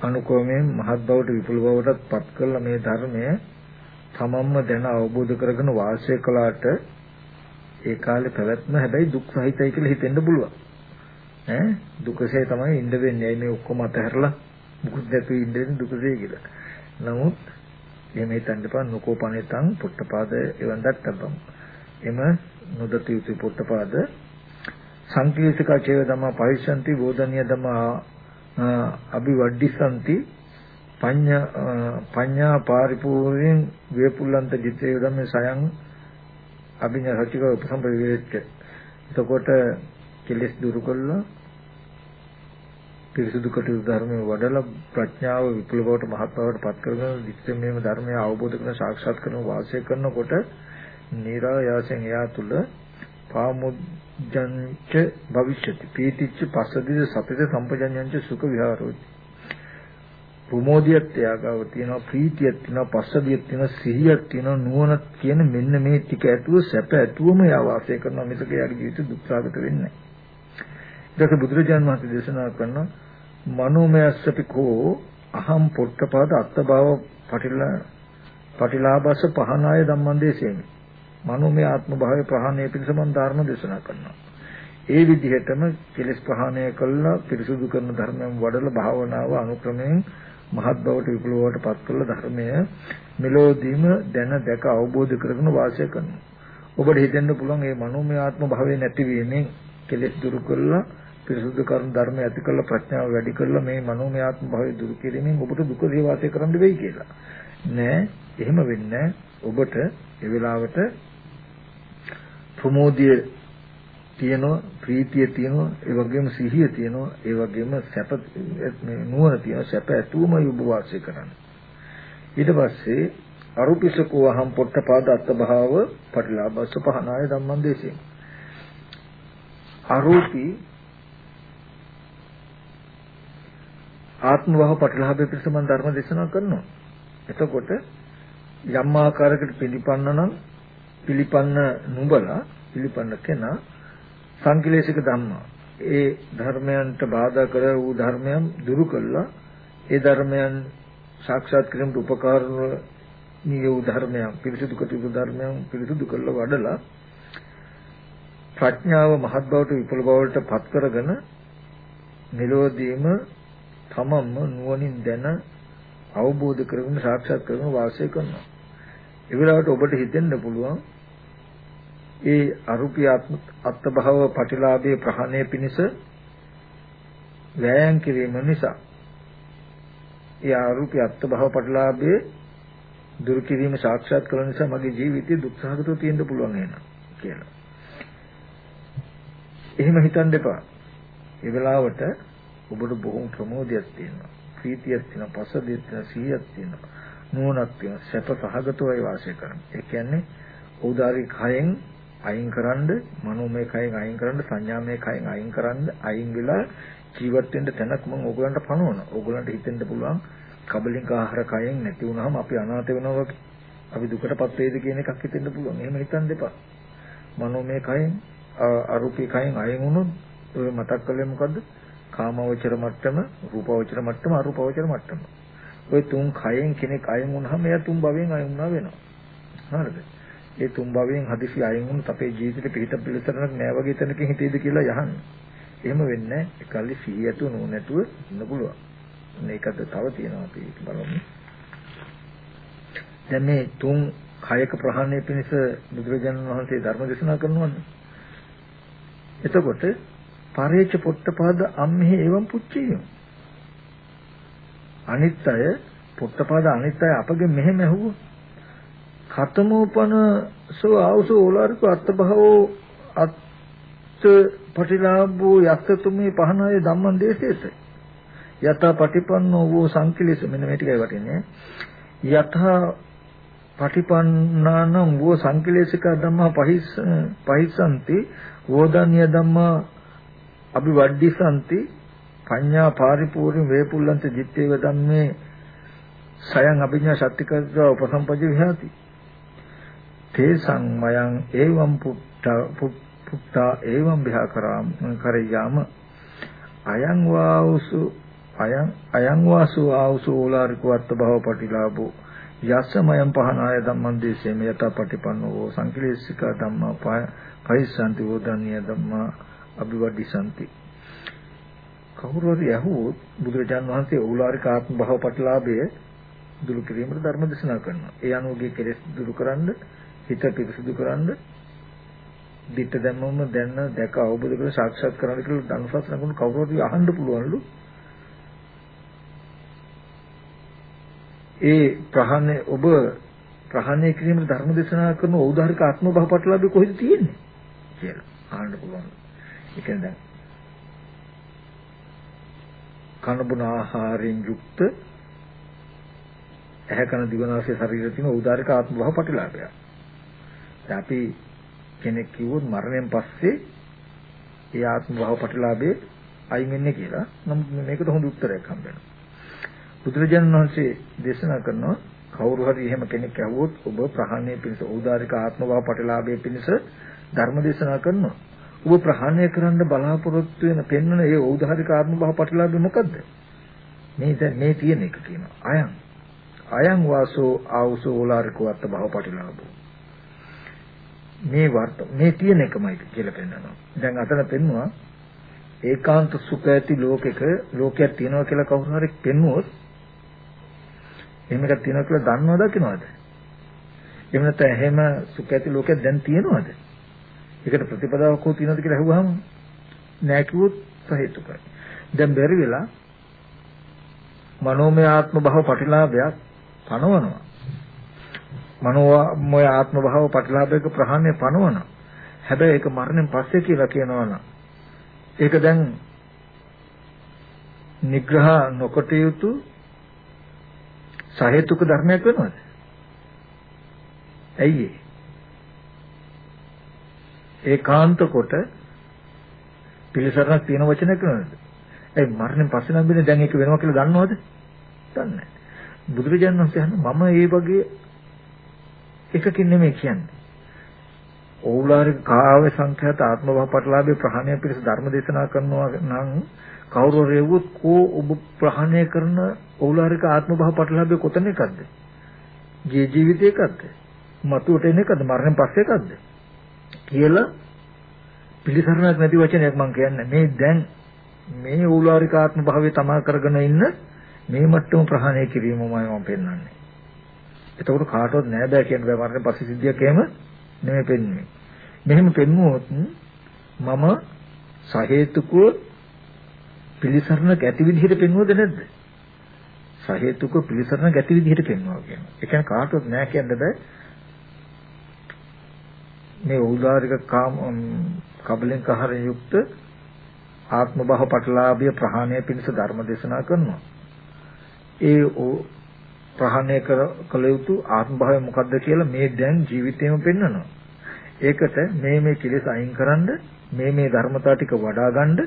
අනුකෝමයෙන් මහත් බවට විපුල බවටත් පත් කළා මේ ධර්මය තමන්ම දැන අවබෝධ කරගෙන වාසය කළාට ඒ කාලේ පැවැත්ම හැබැයි දුක් සහිතයි කියලා හිතෙන්න පුළුවන්. ඈ දුකසේ තමයි ඉඳ වෙන්නේ. මේ ඔක්කොම අතහැරලා මුකුත් නැතුව ඉඳින්න දුකසේ කියලා. නමුත් එහෙම හිතන්න එපා නොකෝපණිතං පුට්ටපාද එවන් දත්තබම්. එම නොදත යුතු පොට්ටපාද. සංකීර්තික චේව ධම පරිශන්ති බෝධනීය ධම අභිවඩ්ඩිසanti පඤ්ඤා පඤ්ඤා පාරිපූර්ණයෙන් වේපුල්ලන්ත ජිතේ ධම සයන් අභිඥා සත්‍යික උපසම්පදෙච්ච එතකොට කෙලෙස් දුරු කළා පිරිසුදු කටයුතු ධර්මයේ වඩලා ප්‍රඥාව විපුල බවට මහත් බවට පත් කරගෙන දිස්සෙමේම ධර්මය අවබෝධ කරන සාක්ෂාත් කරන වාසය කරනකොට නිරායාසයෙන් එයා තුල පාමුජ්ජංච භවිෂ්‍යති. පීතිච්ච පස්සදිද සතිද සම්පජඤ්ඤංච සුඛ විහාරෝති. ප්‍රමෝදියත් ත්‍යාගව තියෙනවා ප්‍රීතියක් තියෙනවා පස්සදියක් තියෙනවා සිහියක් තියෙනවා නුවණක් කියන මෙන්න මේ ටික ඇතුව සැප ඇතුවම යා වාසය කරනවා. මිසක යාගේ ජීවිත දුක්සාගත වෙන්නේ නැහැ. ඊට බුදුරජාණන් වහන්සේ දේශනා කරන මනෝමයස්සපිකෝ අහම් පොට්ටපාද අත්තභාව පටිලා පටිලාභස පහනාය ධම්මං දේශේමි. මනෝමය ආත්ම භාවය ප්‍රහාණය පිණිස මම ධර්ම දේශනා කරනවා. ඒ විදිහටම කෙලෙස් ප්‍රහාණය කළා පිරිසුදු කරන ධර්මයෙන් වඩලා භාවනාව අනුක්‍රමයෙන් මහත් බවට විපුල බවට පත් කළ ධර්මය මෙලෝදීම දැන දැක අවබෝධ කරගෙන වාසය කරනවා. ඔබට හිතෙන්න පුළුවන් මේ මනෝමය ආත්ම භාවය නැතිවීමෙන් කෙලෙස් දුරු කළා පිරිසුදු කරන ධර්මය ඇති කළ ප්‍රඥාව වැඩි කළා මේ මනෝමය ආත්ම භාවය දුරු කිරීමෙන් ඔබට දුක වාසය කරන්න වෙයි කියලා. නෑ එහෙම වෙන්නේ ඔබට ඒ වෙලාවට ප්‍රමෝදය තියෙනවා ප්‍රීතිය තියෙනවා ඒ වගේම සිහිය තියෙනවා ඒ වගේම සැප නුවණ තියෙනවා සැප ඇතුවම ඔබ වාසය කරන්නේ. ඊට පස්සේ අරුපිසකෝ අහම් පොට්ටපාද අත්භාව පටිලාභස්ස පහනාය ධම්මං දේශේ අරූපී ආත්ම භව පටිලාභය පිණිස මම ධර්ම දේශනා කරනවා. එතකොට යම් ආකාරයකට පිළිපන්න නම් පිළිපන්න නුඹලා පිළිපන්න කෙනා සංකලේශික ධම්මා ඒ ධර්මයන්ට බාධා කර වූ ධර්මයන් දුරු කළා ඒ ධර්මයන් සාක්ෂාත් කිරීමට උපකාර නිය වූ ධර්මයන් පිරිසුදු කටයුතු ධර්මයන් පිරිසුදු කළා වඩලා ප්‍රඥාව මහත් බවට විපුල බවට පත් කරගෙන නිරෝධීම තමම්ම නුවණින් දැන අවබෝධ කරගෙන සාක්ෂාත් කරගෙන වාසය කරනවා. ඒ වෙලාවට ඔබට හිතෙන්න පුළුවන් ඒ අරුපී අත්භව ප්‍රතිලාභයේ ප්‍රහාණය පිණිස වෑයම් කිරීම නිසා ඒ අරුපී අත්භව ප්‍රතිලාභයේ දුරු කිරීම සාක්ෂාත් කරන නිසා මගේ ජීවිතේ දුක්සහගතව තියෙන්න පුළුවන් එනවා කියලා. එහෙම හිතන්න එපා. ඒ වෙලාවට ඔබට බොහොම ප්‍රමෝදයක් තියෙනවා. ප්‍රීතියක් තියෙනවා, පසදියක් තියෙනවා, සිහියක් තියෙනවා. නුවණක් තියෙනවා. සැප සහගතවයි වාසය කරන්නේ. ඒ කියන්නේ උදාරි කයෙන් අයින්කරනද මනෝමය කයෙන් අයින්කරනද සංඥාමය කයෙන් අයින්කරනද අයින් වෙලා ජීවත් වෙන්න තැනක් මම ඕගලන්ට පනවනවා. ඕගලන්ට හිතෙන්න පුළුවන් කබලින්ක ආහාර කයෙන් නැති වුනහම අපි අනාථ වෙනවා වගේ. අපි දුකටපත් වේද කියන එකක් හිතෙන්න පුළුවන්. එහෙම හිතන්න එපා. මනෝමය කයෙන් අරූපී කයෙන් අයින් වුණොත් ඔය මතක් කළේ මොකද්ද? කාමවචර මට්ටම, රූපවචර මට්ටම, අරූපවචර මට්ටම. ඔය තුන් කයෙන් කෙනෙක් අයින් වුණාම එයා තුන් භවයෙන් අයින් වුණා වෙනවා. හරිද? ඒ තුන් භවයෙන් හදිසි අයින් වුණොත් අපේ ජීවිතේ පිට පිළිසරණක් නෑ වගේ තැනකින් හිතේද කියලා යහන්න. එහෙම වෙන්නේ එකල්ලි සිහියතු නොනැතුව ඉන්න පුළුවන්. මේකද තව තියෙනවා අපි බලමු. දැන් මේ තුන් කයක ප්‍රහාණය පිණිස බුදුරජාණන් වහන්සේ ධර්ම දේශනා කරනවනේ. එතකොට පරේච පොට්ටපාද අම්මෙහි එවම් පුච්චියෝ. අනිත් අය පොට්ටපාද අනිත් අය අපගේ මෙහෙම ඇහුවෝ. කතමෝපන සෝ ආවසෝ ඕලාරික අත්බහවෝ අත් පටිලාභෝ යක්තතුමේ පහනාය ධම්මං දේශේත. යත පටිපන්නෝ වූ සංකිලස මෙන්න මේ ටිකයි වටින්නේ. යත පටිපන්නානම් වූ සංකිලේශක ධම්මා පහිස් පහිසන්ති වෝදන්‍ය ධම්මා අභිවඩ්ඩිසanti පඤ්ඤා පාරිපූර්ණ වේපුල්ලන්ත จิต ේව ධම්මේ සයන් අභිඥා ශක්තිකද්වා උපසම්පජ්ජ විහාති. තේසං මයං එවං පුට්ඨා පුට්ඨා එවං විහාකරාම කරයාම අයං වාසු අයං අයං වාසු ආවසු ඕලාරිකවත්ත භව පටිලාභෝ යස්සමයන් පහනාය ධම්මං දේශේම යත පටිපන්නෝ සංකලේශික ධම්මා පයිසන්ති වෝදන්‍ය ධම්මා අභිවඩිසanti කවුරු හරි ඇහුවොත් බුදුරජාන් වහන්සේ ඕලාරික ආත්ම භව පටලාභය දුරු කිරීමට ධර්ම දේශනා කරනවා. ඒ අනුගේ කෙලෙස් දුරු කරන්න, හිත පිරිසුදු කරන්න, දිට දැම්මම දැන්න දැක අවබෝධ කරගෙන සාක්ෂාත් කරගන්න කියලා ධනුසස් නගුණ කවුරු හරි අහන්න පුළුවන්ලු. ඒ ප්‍රහාණය ඔබ ප්‍රහාණය කිරීමට ධර්ම දේශනා කරන ඕදාරික ආත්ම භව පටලාභය කොහෙද තියෙන්නේ කියලා අහන්න පුළුවන්. ඒ කියන්නේ දැන් කනබුන ආහාරයෙන් යුක්ත ඇහැ කන දිවනාසය ශරීරය තියෙන උදාරික ආත්ම භව ප්‍රතිලාභය. දැන් අපි කෙනෙක් කිව්වොත් මරණයෙන් පස්සේ ඒ ආත්ම භව ප්‍රතිලාභයේ අයින් වෙන්නේ කියලා නම් මේකට හොඳ උත්තරයක් හම්බ වෙනවා. බුදුරජාණන් වහන්සේ දේශනා කරනවා කවුරු හරි එහෙම කෙනෙක් ඇහුවොත් ඔබ ප්‍රහාණය පිණිස උදාරික ආත්ම භව ප්‍රතිලාභයේ පිණිස ධර්ම දේශනා කරනවා. ඔබ ප්‍රහාණය කරන්න බලාපොරොත්තු වෙන පෙන්වන ඒ ඖදාහරික ආත්ම භව ප්‍රතිලාභය මොකද්ද? මේ දැන් මේ තියෙන එක කියනවා. අයං අයං වාසෝ ආවසෝ ඕලාරිකෝ අත්ත භව ප්‍රතිලාභෝ. මේ වර්ත මේ තියෙන එකමයි කියලා පෙන්වනවා. දැන් අතන පෙන්වුවා ඒකාන්ත සුඛ ඇති ලෝකෙක ලෝකයක් තියෙනවා කියලා කවුරු හරි පෙන්වුවොත් එහෙම එකක් තියෙනවා කියලා දන්නවද දකින්නවද? එහෙම නැත්නම් එහෙම සුඛ ඇති ලෝකයක් දැන් තියෙනවද? ඒකට ප්‍රතිපදාවක් හෝ තියෙනවද කියලා අහුවාම නෑ කිව්වොත් සහේතුකයි. දැන් බැරි වෙලා මනෝමය ආත්ම භව ප්‍රතිලාභයක් පනවනවා. මනෝමය ආත්ම භව ප්‍රතිලාභයක ප්‍රහාණය පනවනවා. හැබැයි ඒක මරණයෙන් පස්සේ කියලා කියනවා නම් ඒක දැන් නිග්‍රහ නොකොට යුතු සහේතුක ධර්මයක් වෙනවද? ඇයි ඒ? ඒකාන්ත කොට පිළිසරණක් තියෙන වචනයක් නේද? ඒ මරණයෙන් පස්සේ නම් වෙන්නේ දැන් ඒක වෙනවා කියලා දන්නවද? දන්නේ නැහැ. බුදුරජාණන් වහන්සේ අහනවා මම ඒ වගේ එකකින් නෙමෙයි කියන්නේ. ඕලාරික කාව සංඛ්‍යාත ආත්ම භව පටලාභේ ප්‍රහාණය පිණිස ධර්ම දේශනා කරනවා නම් කවුරු රෙව්වොත් කෝ ඔබ ප්‍රහාණය කරන ඕලාරික ආත්ම භව පටලාභේ කොතන එකක්ද? ජී ජීවිතේ එකක්ද? මතුවට එන එකද? මරණයෙන් පස්සේ එකක්ද? කියලා පිළිසරණක් නැති වචනයක් මම කියන්නේ. මේ දැන් මේ ඕලාරික ආත්ම භාවය තමා කරගෙන ඉන්න මේ මට්ටම ප්‍රහාණය කිරීමමයි මම පෙන්වන්නේ. එතකොට කාටවත් නෑ බෑ කියන බෑ මරණ පස්සේ සිද්ධියක් එහෙම නෙමෙයි පෙන්වන්නේ. මෙහෙම පෙන්වුවොත් මම සහේතුකව පිළිසරණක් ඇති විදිහට පෙන්වුවද නැද්ද? සහේතුක පිළිසරණක් ඇති විදිහට පෙන්වනවා කියනවා. ඒ කියන්නේ කාටවත් නෑ කියන්න බෑ. මේ උදාරික කාම කබලෙන් කහරෙන් යුක්ත ආත්ම භව පටලාභය ප්‍රහාණය පිණිස ධර්ම දේශනා කරනවා. ඒ ප්‍රහාණය කළ යුතු ආත්ම භාවය මොකද්ද කියලා මේ දැන් ජීවිතේම පෙන්වනවා. ඒකට මේ මේ කෙලෙස් අයින් කරන්න මේ මේ ධර්මතා ටික වඩා ගන්න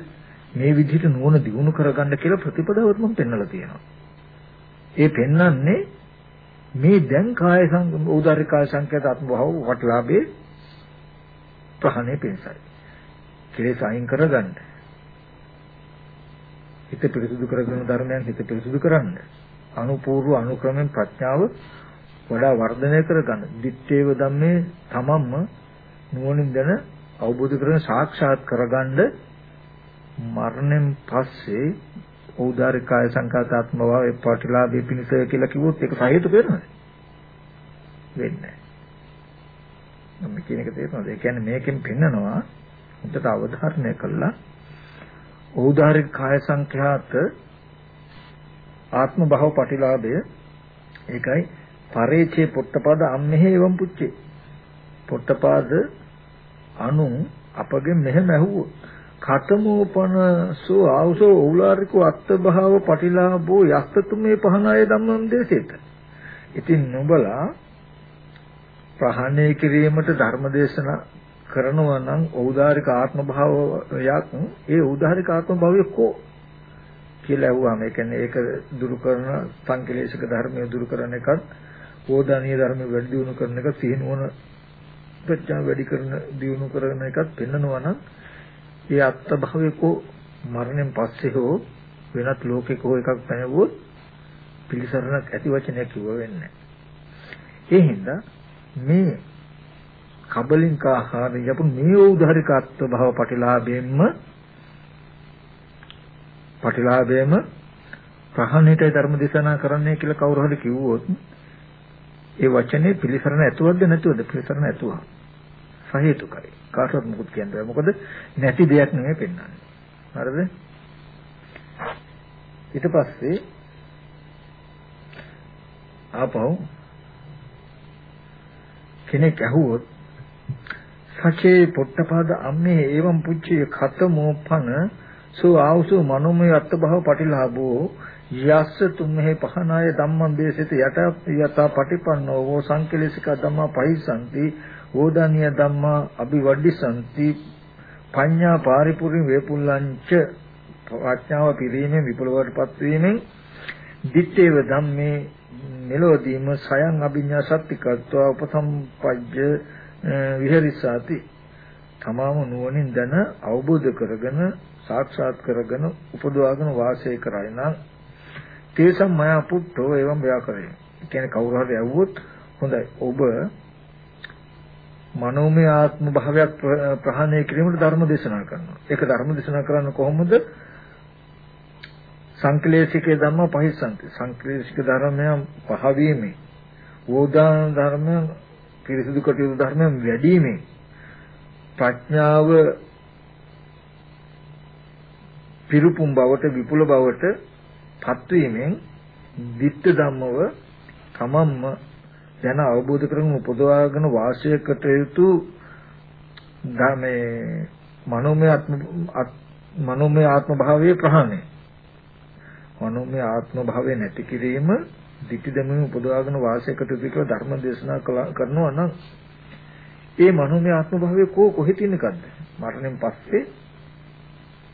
මේ විදිහට නුවණ දියුණු කරගන්න කියලා ප්‍රතිපදාවත් මම පෙන්වලා තියෙනවා. ඒ පෙන්වන්නේ මේ දැන් කාය සං උදාරික කාය සංකේත ආත්ම භාව වටලාභේ ප්‍රහාණය පිණිසයි. කෙලෙස් අයින් කරගන්න. හිත පිරිසුදු කරගෙන ධර්මයන් හිත පිරිසුදු කරන්න. අනුපූර්ව අනුක්‍රමෙන් ප්‍රඥාව වඩා වර්ධනය කරගන්න. දිත්තේව ධම්මේ තමන්ම නුවණින් දැන අවබෝධ කරගෙන සාක්ෂාත් කරගන්න මරණයෙන් පස්සේ උදාරික කාය සංකාතාත්ම භාවයේ ප්‍රතිලාභයේ පිණිස කියලා කිව්වොත් ඒක සහේතු වෙනවද? වෙන්නේ නැහැ. මම කියන එක තේරෙනවද? ඒ කියන්නේ මේකෙන් පෙන්නනවා උන්ට අවධාරණය කළා. ඖදාරික කාය සංඛ්‍යාත ආත්ම භව පටිලාභය. ඒකයි පරේචේ පොට්ටපද අම්මෙහි එවම් පුච්චේ. පොට්ටපාද අනු අපගේ මෙහෙම ඇහුවෝ කතමෝපන සෝ ආවසෝ ඕලාරිකෝ අත්ත භව පටිලාභෝ යස්තතුමේ පහනාය ධම්මං දේශේත ඉතින් නුඹලා ප්‍රහාණය කිරීමට ධර්ම දේශනා කරනවා නම් ඖදාරික ආත්ම භාවයක් ඒ ඖදාරික ආත්ම භාවය කෝ කියලා ඇහුවාම ඒ කියන්නේ ඒක දුරු කරන සංකලේශක ධර්මය දුරු කරන එකත් ඕදානීය ධර්ම වැඩි දියුණු කරන එක සිහිනුවන ප්‍රඥා වැඩි කරන දියුණු කරන එකත් පෙන්නනවා නම් ඒ අත්ත භාවයකෝ මරණයෙන් පස්සේ හෝ වෙනත් ලෝකයක හෝ එකක් පැනවුවොත් පිළිසරණක් ඇති වචනයක් කිව්ව වෙන්නේ. ඒ හින්දා මේ කබලින්ක ආහාරය යපු මේ උදාරිකත්ව භව පටිලාභයෙන්ම පටිලාභයෙන්ම ප්‍රහණිතයි ධර්ම දේශනා කරන්නේ කියලා කවුරු හරි කිව්වොත් ඒ වචනේ පිළිසරණ ඇතුවද නැතුවද? පිළිසරණ ඇතුව. සහේතුකයි. කාටවත් මොකුත් කියන්න බෑ. මොකද නැති දෙයක් නෙමෙයි පෙන්වන්නේ. හරිද? ඊට පස්සේ ආපහු කෙනෙක් ඇහුවොත් සචේ පොට්ටපාද අම්මේ එවම් පුච්චේ කතමෝපන සෝ ආවසෝ මනෝමය අත්භව පටිලාභෝ යස්ස තුම්හේ පහනාය ධම්මං දේශිත යට යත පටිපන්නෝ වෝ සංකලේශික ධම්මා පහිසanti ඕදානිය ධම්මා අභිවඩ්ඩිසanti පඤ්ඤා පාරිපූර්ණ වේපුල්ලංච ප්‍රඥාව පිරීමෙන් විපුලවටපත් වීමෙන් දිත්තේව ධම්මේ මෙලොවදීම සයන් අභිඤ්ඤා සත්‍තිකත්ව උපසම්පජ්ජ විහෙරිසාති තමාම නුවණින් දැන අවබෝධ කරගෙන සාක්ෂාත් කරගෙන උපදවාගෙන වාසය කරයි නම් තේසම් මයා පුට්ටෝ එවම් ව්‍යාකරේ. කියන්නේ කවුරු හරි ඇහුවොත් හොඳයි ඔබ මනෝමය ආත්ම භාවයක් ප්‍රහාණය කිරීමට ධර්ම දේශනා කරනවා. ඒක ධර්ම දේශනා කරන්න කොහොමද? සංක්ලේශිකේ ධම්ම පහිසන්ති. සංක්ලේශික ධර්මයන් පහවීමේ වෝදාන ධර්ම පිරිසුදු කටයුතු ධර්මයන් වැඩිීමේ ප්‍රඥාව පිරුපුම් බවට විපුල බවට පත්වීමෙන් ditta ධම්මව තමම්ම යන අවබෝධ කරගෙන උපදවාගෙන වාසය කට යුතු මේ මනෝමය ආත්ම මනෝමය ආත්ම භාවයේ ප්‍රහාණය මනෝමය ආත්ම භාවය නැති කිරීම ditthi දෙමින් උපදවාගෙන වාසයකට පිටව ධර්ම දේශනා කරනවා නම් ඒ මනෝමය ආත්ම භාවය කෝ කොහෙ තියෙන එකක්ද මරණයෙන් පස්සේ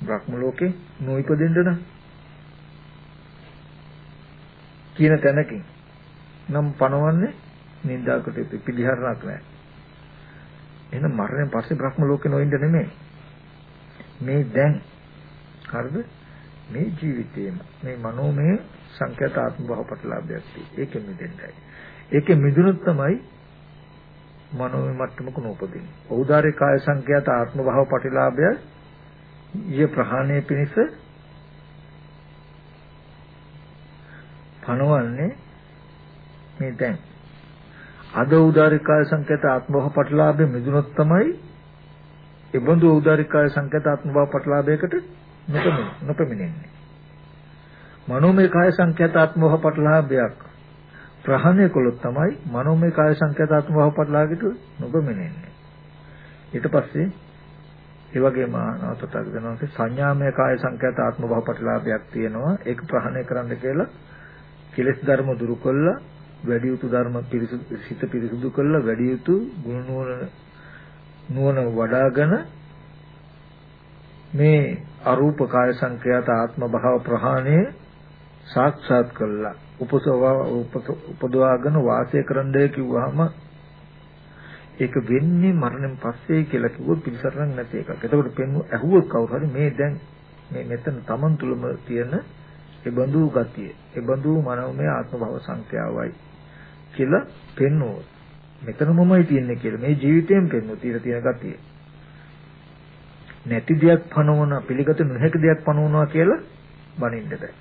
බ්‍රහ්ම ලෝකේ නොඉපදෙන්න නම් කියන තැනකින් නම් පනවන්නේ නින්දාකට පිළිහරණක් නැහැ එහෙනම් මරණයෙන් පස්සේ බ්‍රහ්ම ලෝකේ නොඉන්න නෙමෙයි. මේ දැන් හරිද? මේ ජීවිතේම මේ මනෝමය සංකේත ආත්ම භව ප්‍රතිලාභයක් තියෙන්නේ ඒකෙ මිදෙන්නයි. ඒකෙ මිදුනොත් තමයි මනෝමය මට්ටමක නූපදින්නේ. ඖදාරික කාය සංකේත ආත්ම භව ප්‍රතිලාභය ඊය ප්‍රහාණය පිණිස පනවන්නේ මේ දැන්. අද ඖදාරික කාය සංකේත ආත්ම භව ප්‍රතිලාභය මිදුනොත් තමයි ඒබඳු ඖදාරිකාය සංකේතාත්ම භව පටලාභයකට නොපෙමිනෙන්නේ. මනෝමය කාය සංකේතාත්ම භව පටලාභයක් ප්‍රහාණය කළොත් තමයි මනෝමය කාය සංකේතාත්ම භව පටලාභයට නොපෙමිනෙන්නේ. ඊට පස්සේ ඒ වගේම නවතතක් දෙනවා සංඥාමය කාය සංකේතාත්ම භව පටලාභයක් තියෙනවා ඒක ප්‍රහාණය කරන්න කියලා කෙලෙස් ධර්ම දුරු කළා වැඩි යුතු ධර්ම පිරිසුදු සිත පිරිසුදු කළා වැඩි යුතු ගුණ නුවණ නුවණ වඩාගෙන මේ අරූප කාය සංඛ්‍යාත ආත්ම භාව ප්‍රහාණය සාක්ෂාත් කළා උපසවා උපදවාගෙන වාසය කරන්නයි කිව්වහම ඒක වෙන්නේ මරණයෙන් පස්සේ කියලා කිව්වොත් පිළිසරණක් නැති එකක්. එතකොට පෙන්වු ඇහුවොත් කවුරු හරි මේ දැන් මේ මෙතන Taman තුලම තියෙන ඒ බඳු ගතිය, ඒ බඳු මනෝමය ආත්ම භව සංඛ්‍යාවයි කියලා පෙන්වුවොත් මෙතනමමයි තියන්නේ කියලා මේ ජීවිතයෙන් පෙන්වු తీර තියෙන ගතිය. නැති දෙයක් පනවන පිළිගත නොහැකි දෙයක් පනවනවා කියලා බනින්න බෑ.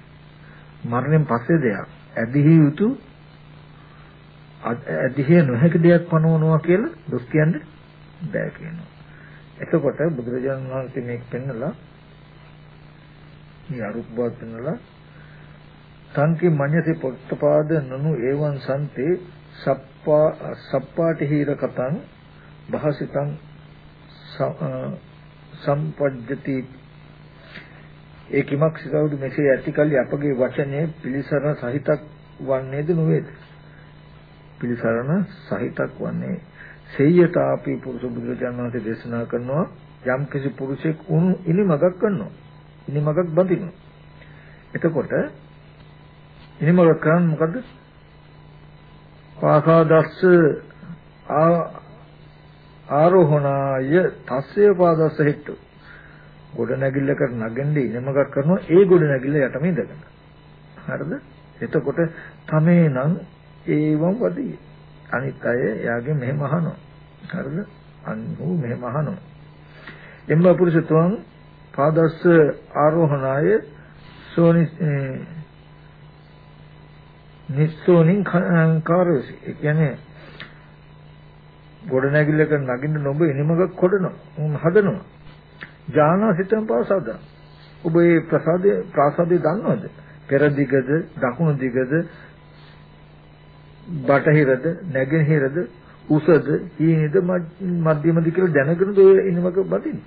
මරණයෙන් පස්සේ දෙයක් ඇදිහි යුතු ඇදිහි නොහැකි දෙයක් පනවනවා කියලා දොස් කියන්න බෑ කියනවා. එතකොට බුදුරජාණන් වහන්සේ මේක පෙන්නලා මේ අරුප්පවත් පෙන්නලා සංකේ මඤ්ඤසේ පොට්ටපාද නනු ඒවං සන්තේ සප්පා සප්පාටි හීර කතං භාසිතං සම්පජ්ජති. ඒ කිමක් සිතවද මෙසේ ඇති කල්ලි අපගේ වචනේ පිළිසරණ සහිතක් වන්නේද නොවේද? පිළිසරණ සහිතක් වන්නේ. සේයතාපි පුරුෂ බුදුරජාණන් වහන්සේ දේශනා කරනවා යම් කිසි පුරුෂෙක් උණු ඉනිමගක් කරනවා. ඉනිමගක් බඳිනවා. එතකොට ඉනිමගක් කරන්නේ මොකද්ද? පාසාදස්ස ආරෝහණාය තස්සේ පාදස්ස හෙට්ටු. ගොඩ නැගිල්ලකට නගන්නේ ඉනමගක් කරනවා. ඒ ගොඩ නැගිල්ල යටම ඉඳගෙන. හරිද? එතකොට තමේ නම් ඒවම් වදී. අනිත් අය යාගේ මෙහෙම අහනවා. හරිද? අන්නු මෙහෙම අහනවා. එම්බ පුරුෂත්වං පාදස්ස ආරෝහණාය සෝනි නිස්සෝනින් කාරෝසි. ඒ කියන්නේ ගොඩ නැගිල්ලක නගින්න නොබ එනිමගක් කොඩනවා. හදනවා. ජානා සිතන් පාසාද. ඔබ මේ ප්‍රසාදේ ප්‍රාසාදේ දන්නවද? පෙර දිගද, දකුණු දිගද, බටහිරද, නැගෙනහිරද, උසද, හීනද, මධ්‍යමද කියලා දැනගෙනද ඔය එනිමග බදින්නේ.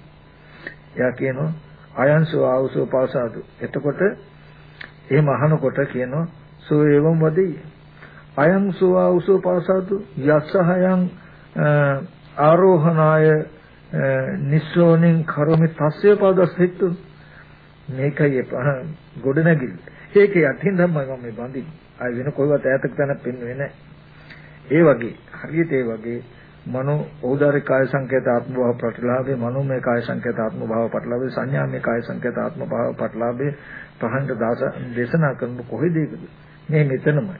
එයා කියනවා අයන්සෝ ආවසෝ පාසාදු. එතකොට එහෙම අහනකොට කියනවා සෝ එවම් වදෙය අයං සෝ ආවසෝ පාසාතු යස්සහයන් ආරෝහණාය නිස්සෝනින් කරමි තස්සේ පදස් හිටු මේකයි ගොඩ නැගිලි ඒක යටින් තමයි මම මේ බඳින්නේ. ආය වෙන කොයිවත් ඈතක තැනක් පෙන්වෙන්නේ නැහැ. ඒ වගේ හරියට ඒ වගේ මනෝ ඕදාරික කාය සංකේත ආත්ම භාව ප්‍රතිලාභේ මනෝමය කාය සංකේත ආත්ම භාව ප්‍රතිලාභේ සංඥාමය කාය සංකේත ආත්ම භාව ප්‍රතිලාභේ පහන්ත දාස දේශනා කරන කොහෙද ඒකද මේ මෙතනමයි.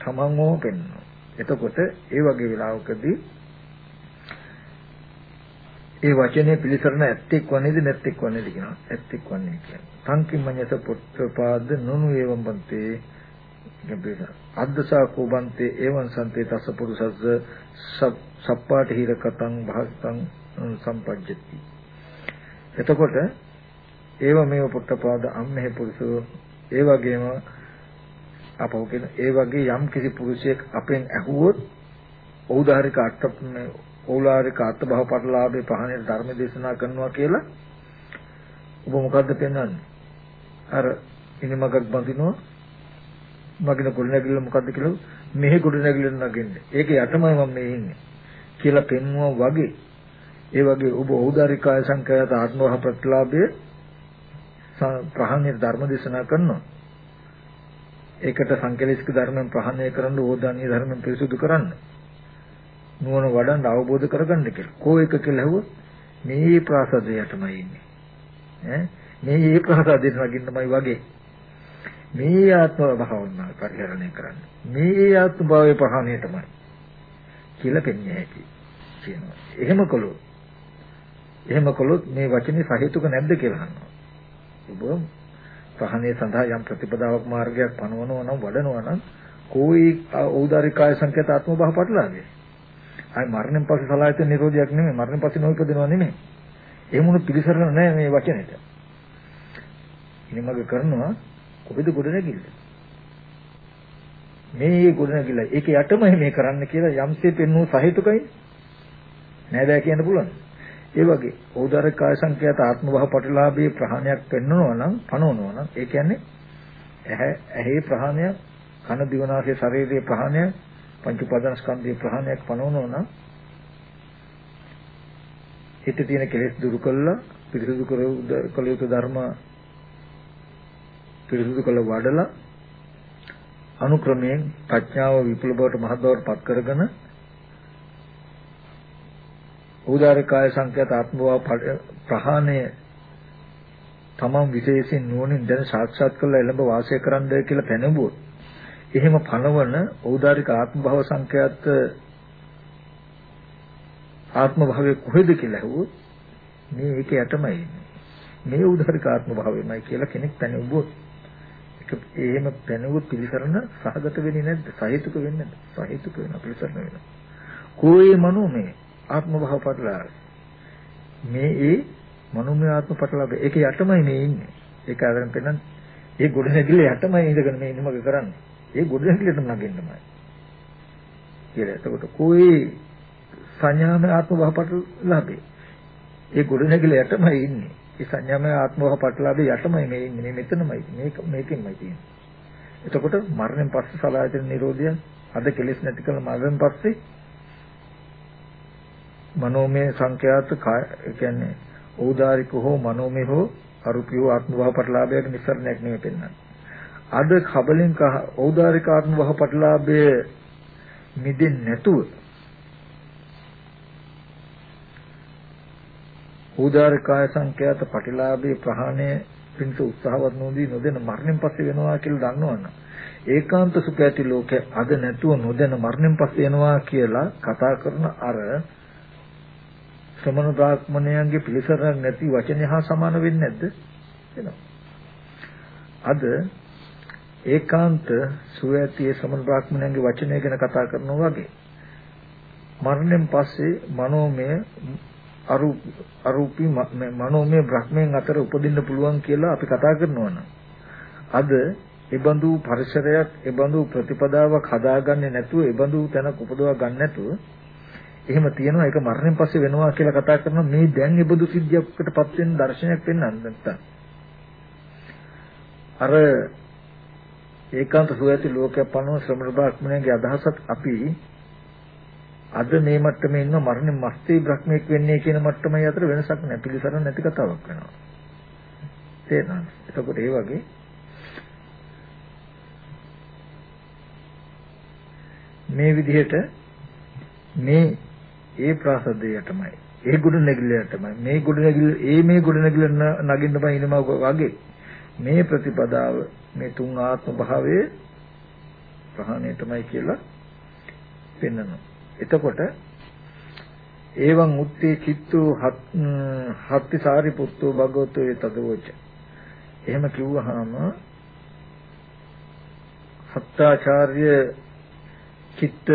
තමන්ව පෙන්වනවා. එතකොට ඒ වගේ වෙලාවකදී ඒ වචනේ පිළිසරණ ඇත්තෙක් වන්නේද නැත්තෙක් වන්නේද කියනවා. ඇත්තෙක් වන්නේ කියන්නේ. සංකිම්මඤ්ඤස පුත්‍රපාද නුනු එවම් බන්තේ ගැඹේස. අද්දසා කෝබන්තේ එවං සන්තේ තස්ස පුරුසස්ස සප්පාට හිරකතං භාස්තං සම්පජ්ජති. එතකොට ඒව මේව පුත්‍රපාද අම්මේ පුරුෂෝ ඒ වගේම අපව කියන ඒ වගේ යම් කිසි පුරුෂයෙක් අපෙන් ඇහුවොත් ඖදාරික අර්ථ ඕලාරික අත්භව පටලාභේ පහනේ ධර්ම දේශනා කරනවා කියලා ඔබ මොකද්ද පෙන්වන්නේ? අර ඉනිමගක් බඳිනවා මගින ගොඩනැගිල්ල මොකද්ද කියලා මෙහි ගොඩනැගිල්ල නගින්නේ. ඒක යටමයි මම මේ ඉන්නේ කියලා පෙන්වුවා වගේ ඒ වගේ ඔබ ඖදාරිකාය සංකයත ආත්මවහ ප්‍රතිලාභයේ ප්‍රහාණය ධර්ම දේශනා කරනවා. ඒකට සංකේලික ධර්මයන් ප්‍රහාණය කරන්න ඕදානීය ධර්මයන් පිරිසුදු කරන්න. නුවණ වඩන්න අවබෝධ කරගන්න කියලා. කෝ එක කියලා ඇහුවොත් මේ ප්‍රාසදයටමයි ඉන්නේ. ඈ මේ මේ ප්‍රාසදයට නගින්නමයි වගේ. මේ ආත්ම භාවනාව පරිහරණය කරන්න. මේ ආත්ම භාවයේ ප්‍රහාණය තමයි. කියලා පෙන්වන්නේ ඇති. කියනවා. එහෙම කළොත් එහෙම කළොත් මේ වචනේ සහේතුක නැද්ද කියලා අහනවා. ඔබ ප්‍රහාණය සඳහා යම් ප්‍රතිපදාවක් මාර්ගයක් පනවනවා නම් වඩනවා නම් කෝයි ඖදාරිකාය සංකේත ආත්ම භාව පටලන්නේ. අය මරණයෙන් පස්සේ සලායතන නිරෝධයක් නෙමෙයි මරණයෙන් පස්සේ නොඉපදිනවා නෙමෙයි. එහෙම උණු පිළිසරණ නැහැ මේ වචනෙට. ඉනිමග කරනවා කොහෙද ගොඩනැගිල්ල? මේ ගොඩනැගිල්ල ඒක යටම මේ කරන්න කියලා යම්සේ පෙන්වූ සහිතුකයි නෑ බෑ කියන්න පුළුවන්. ඒ වගේ ඕදාරක කාය සංකේත ආත්ම භව පටිලාභයේ ප්‍රහාණයක් පෙන්වනවා නම් පනවනවා නම් ඒ කියන්නේ ඇහැ ඇහි ප්‍රහාණය කන දිවනාසයේ ශරීරයේ ප්‍රහාණය පංච උපාදාන ස්කන්ධයේ ප්‍රහාණයක් පනවනවා නම් හිතේ තියෙන කෙලෙස් දුරු කළා පිරිසුදු කළ යුතු ධර්ම පිරිසුදු කළ වඩලා අනුක්‍රමයෙන් ප්‍රඥාව විපුල බවට මහත් බවට පත් කරගෙන උදාරකාය සංකේත ආත්මව ප්‍රහාණය තමන් විශේෂයෙන් නුවණින් දැන සාක්ෂාත් කරලා එළඹ වාසය කරන්න කියලා පැනඹුවොත් එහෙම පනවන ඖදාරික ආත්ම භව සංඛ්‍යාත ආත්ම භාවයේ කොහෙද කියලා ඇහුවොත් මේ ඒක යටමයි ඉන්නේ. මේ ඖදාරික ආත්ම භාවයමයි කියලා කෙනෙක් පැනෙවුවොත් ඒක එහෙම පැනෙවුවොත් පිළිසරණ සහගත වෙන්නේ නැද්ද? සහේතුක වෙන්නේ නැද්ද? සහේතුක වෙන පිළිසරණ වෙනවා. කෝයේ මනෝමය ආත්ම භාව පටලාව. මේ ඒ මනෝමය ආත්ම පටලාව ඒක යටමයි මේ ඉන්නේ. ඒක අරන් පෙන්නන ඒ ගොඩ නැගිල්ල යටමයි ඉඳගෙන මේ ඉන්නමක කරන්නේ. ඒ ගොඩ නැගිල්ලටම නගින්නමයි. කියලා. එතකොට කොයි සංඥාමය ආත්ම භාව පටලාවේ ඒ ගොඩ නැගිල්ල යටමයි ඉන්නේ. ඒ සංඥාමය ආත්ම භාව පටලාවේ යටමයි මේ ඉන්නේ. මේ මෙතනමයි. මේක මේකෙන්මයි තියෙන්නේ. එතකොට මරණයෙන් පස්සේ සලායතන නිරෝධය අද කෙලෙස් නැති කරන මරණයෙන් පස්සේ මනෝමය සංඛ්‍යාත කියන්නේ ඖදාරික හෝ මනෝමය හෝ අරුපියෝ ආත්මභාව පටලාභයට නිසරණයක් නෙමෙයි පෙන්වන්නේ. අද කබලෙන් ඖදාරික ආත්මභාව පටලාභය මිදෙන්නේ නැතුව ඖදාරිකාය සංඛ්‍යාත පටිලාභේ ප්‍රහාණය පිණිස උත්සාහවත් නොදී නොදෙන මරණයෙන් පස්සේ වෙනවා කියලා දන්නවනම් ඒකාන්ත සුඛ ඇති ලෝකේ අද නැතුව නොදෙන මරණයෙන් පස්සේ එනවා කියලා කතා කරන අර ශ්‍රමණ බ්‍රාහ්මණයන්ගේ පිළිසරණක් නැති වචනය හා සමාන වෙන්නේ නැද්ද? වෙනවා. අද ඒකාන්ත සුවැතියේ ශ්‍රමණ බ්‍රාහ්මණයන්ගේ වචනය ගැන කතා කරනවා වගේ. මරණයෙන් පස්සේ මනෝමය අරූපී මනෝමය බ්‍රහ්මයන් අතර උපදින්න පුළුවන් කියලා අපි කතා කරනවා නම් අද ඒබඳු පරිසරයක් ඒබඳු ප්‍රතිපදාවක් හදාගන්නේ නැතුව ඒබඳු තැනක උපදවා ගන්න නැතුව එහෙම තියෙනවා. ඒක මරණයෙන් පස්සේ වෙනවා කියලා කතා කරනවා. මේ දැන් ඉබදු සිද්ධියකටපත් වෙන දර්ශනයක් වෙන්න නැත්තම් අර ඒකාන්ත සුවයති ලෝකයක් පනව ශ්‍රමණ බ්‍රහ්මණයන්ගේ අදහසත් අපි අද මේ මට්ටමේ ඉන්න මරණය මස්තේ බ්‍රහ්මයක් වෙන්නේ කියන මට්ටමයි අතර වෙනසක් නැහැ පිළිසරණ නැති කතාවක් වෙනවා තේරෙනවද එතකොට ඒ වගේ මේ විදිහට මේ ඒ ප්‍රාසදයටමයි. ඒ ගුණ නැගිල්ලටමයි. මේ ගුණ නැගිල්ල ඒ මේ ගුණ නැගිල්ල නගින්න බෑ ඉනම වගේ. මේ ප්‍රතිපදාව මේ තුන් ආත්ම භාවයේ ප්‍රහාණයටමයි කියලා පෙන්වනවා. එතකොට එවං උත්තේ චිත්තෝ හත්ති සාරිපුත්තෝ භගවතෝ තදවච. එහෙම කිව්වහම සත්‍යාචාර්ය චිත්ත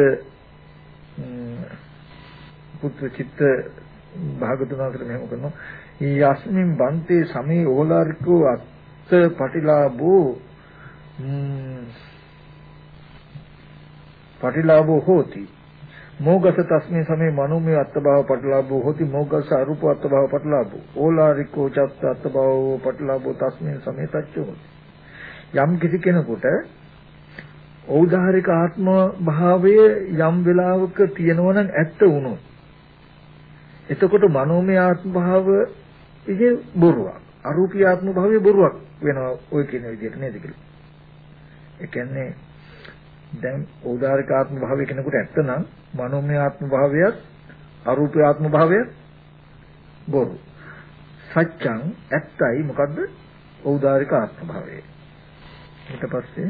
පුත්‍ර චිත්ත භාගතුන් වහන්සේ මෙහෙම කරනවා යස්මින් බන්තේ සමේ ඕලාරිකෝ අත්ත පටිලාභෝ Hmm. පටිලාභෝ හෝති. මෝගස තස්මේ සමේ මනෝමය අත්භව පටලාභෝ හොති. මෝගස අරූප අත්භව පටලාභෝ. ඕලාරිකෝ චත්ත අත්භව පටලාභෝ තස්මේ සමේ තච්චෝ යම් කිසි කෙනෙකුට ඖදාහරික ආත්ම භාවය යම් වෙලාවක තියෙනවා නම් ඇත්ත වුණොත් එතකොට මනෝමය ආත්ම භාව ඉතින් බොරුවක්. අරූපී ආත්ම භාවය බොරුවක් වෙනවා ඔය කියන විදිහට නේද කියලා. ඒ කියන්නේ දැන් ඖදාරික ආත්ම භාවය කෙනෙකුට ඇත්තනම් මනෝමය ආත්ම භාවයත් අරූපී ආත්ම භාවයත් බොරු. සත්‍යං ඇත්තයි මොකද්ද? ඖදාරික ආත්ම භාවය. ඊට පස්සේ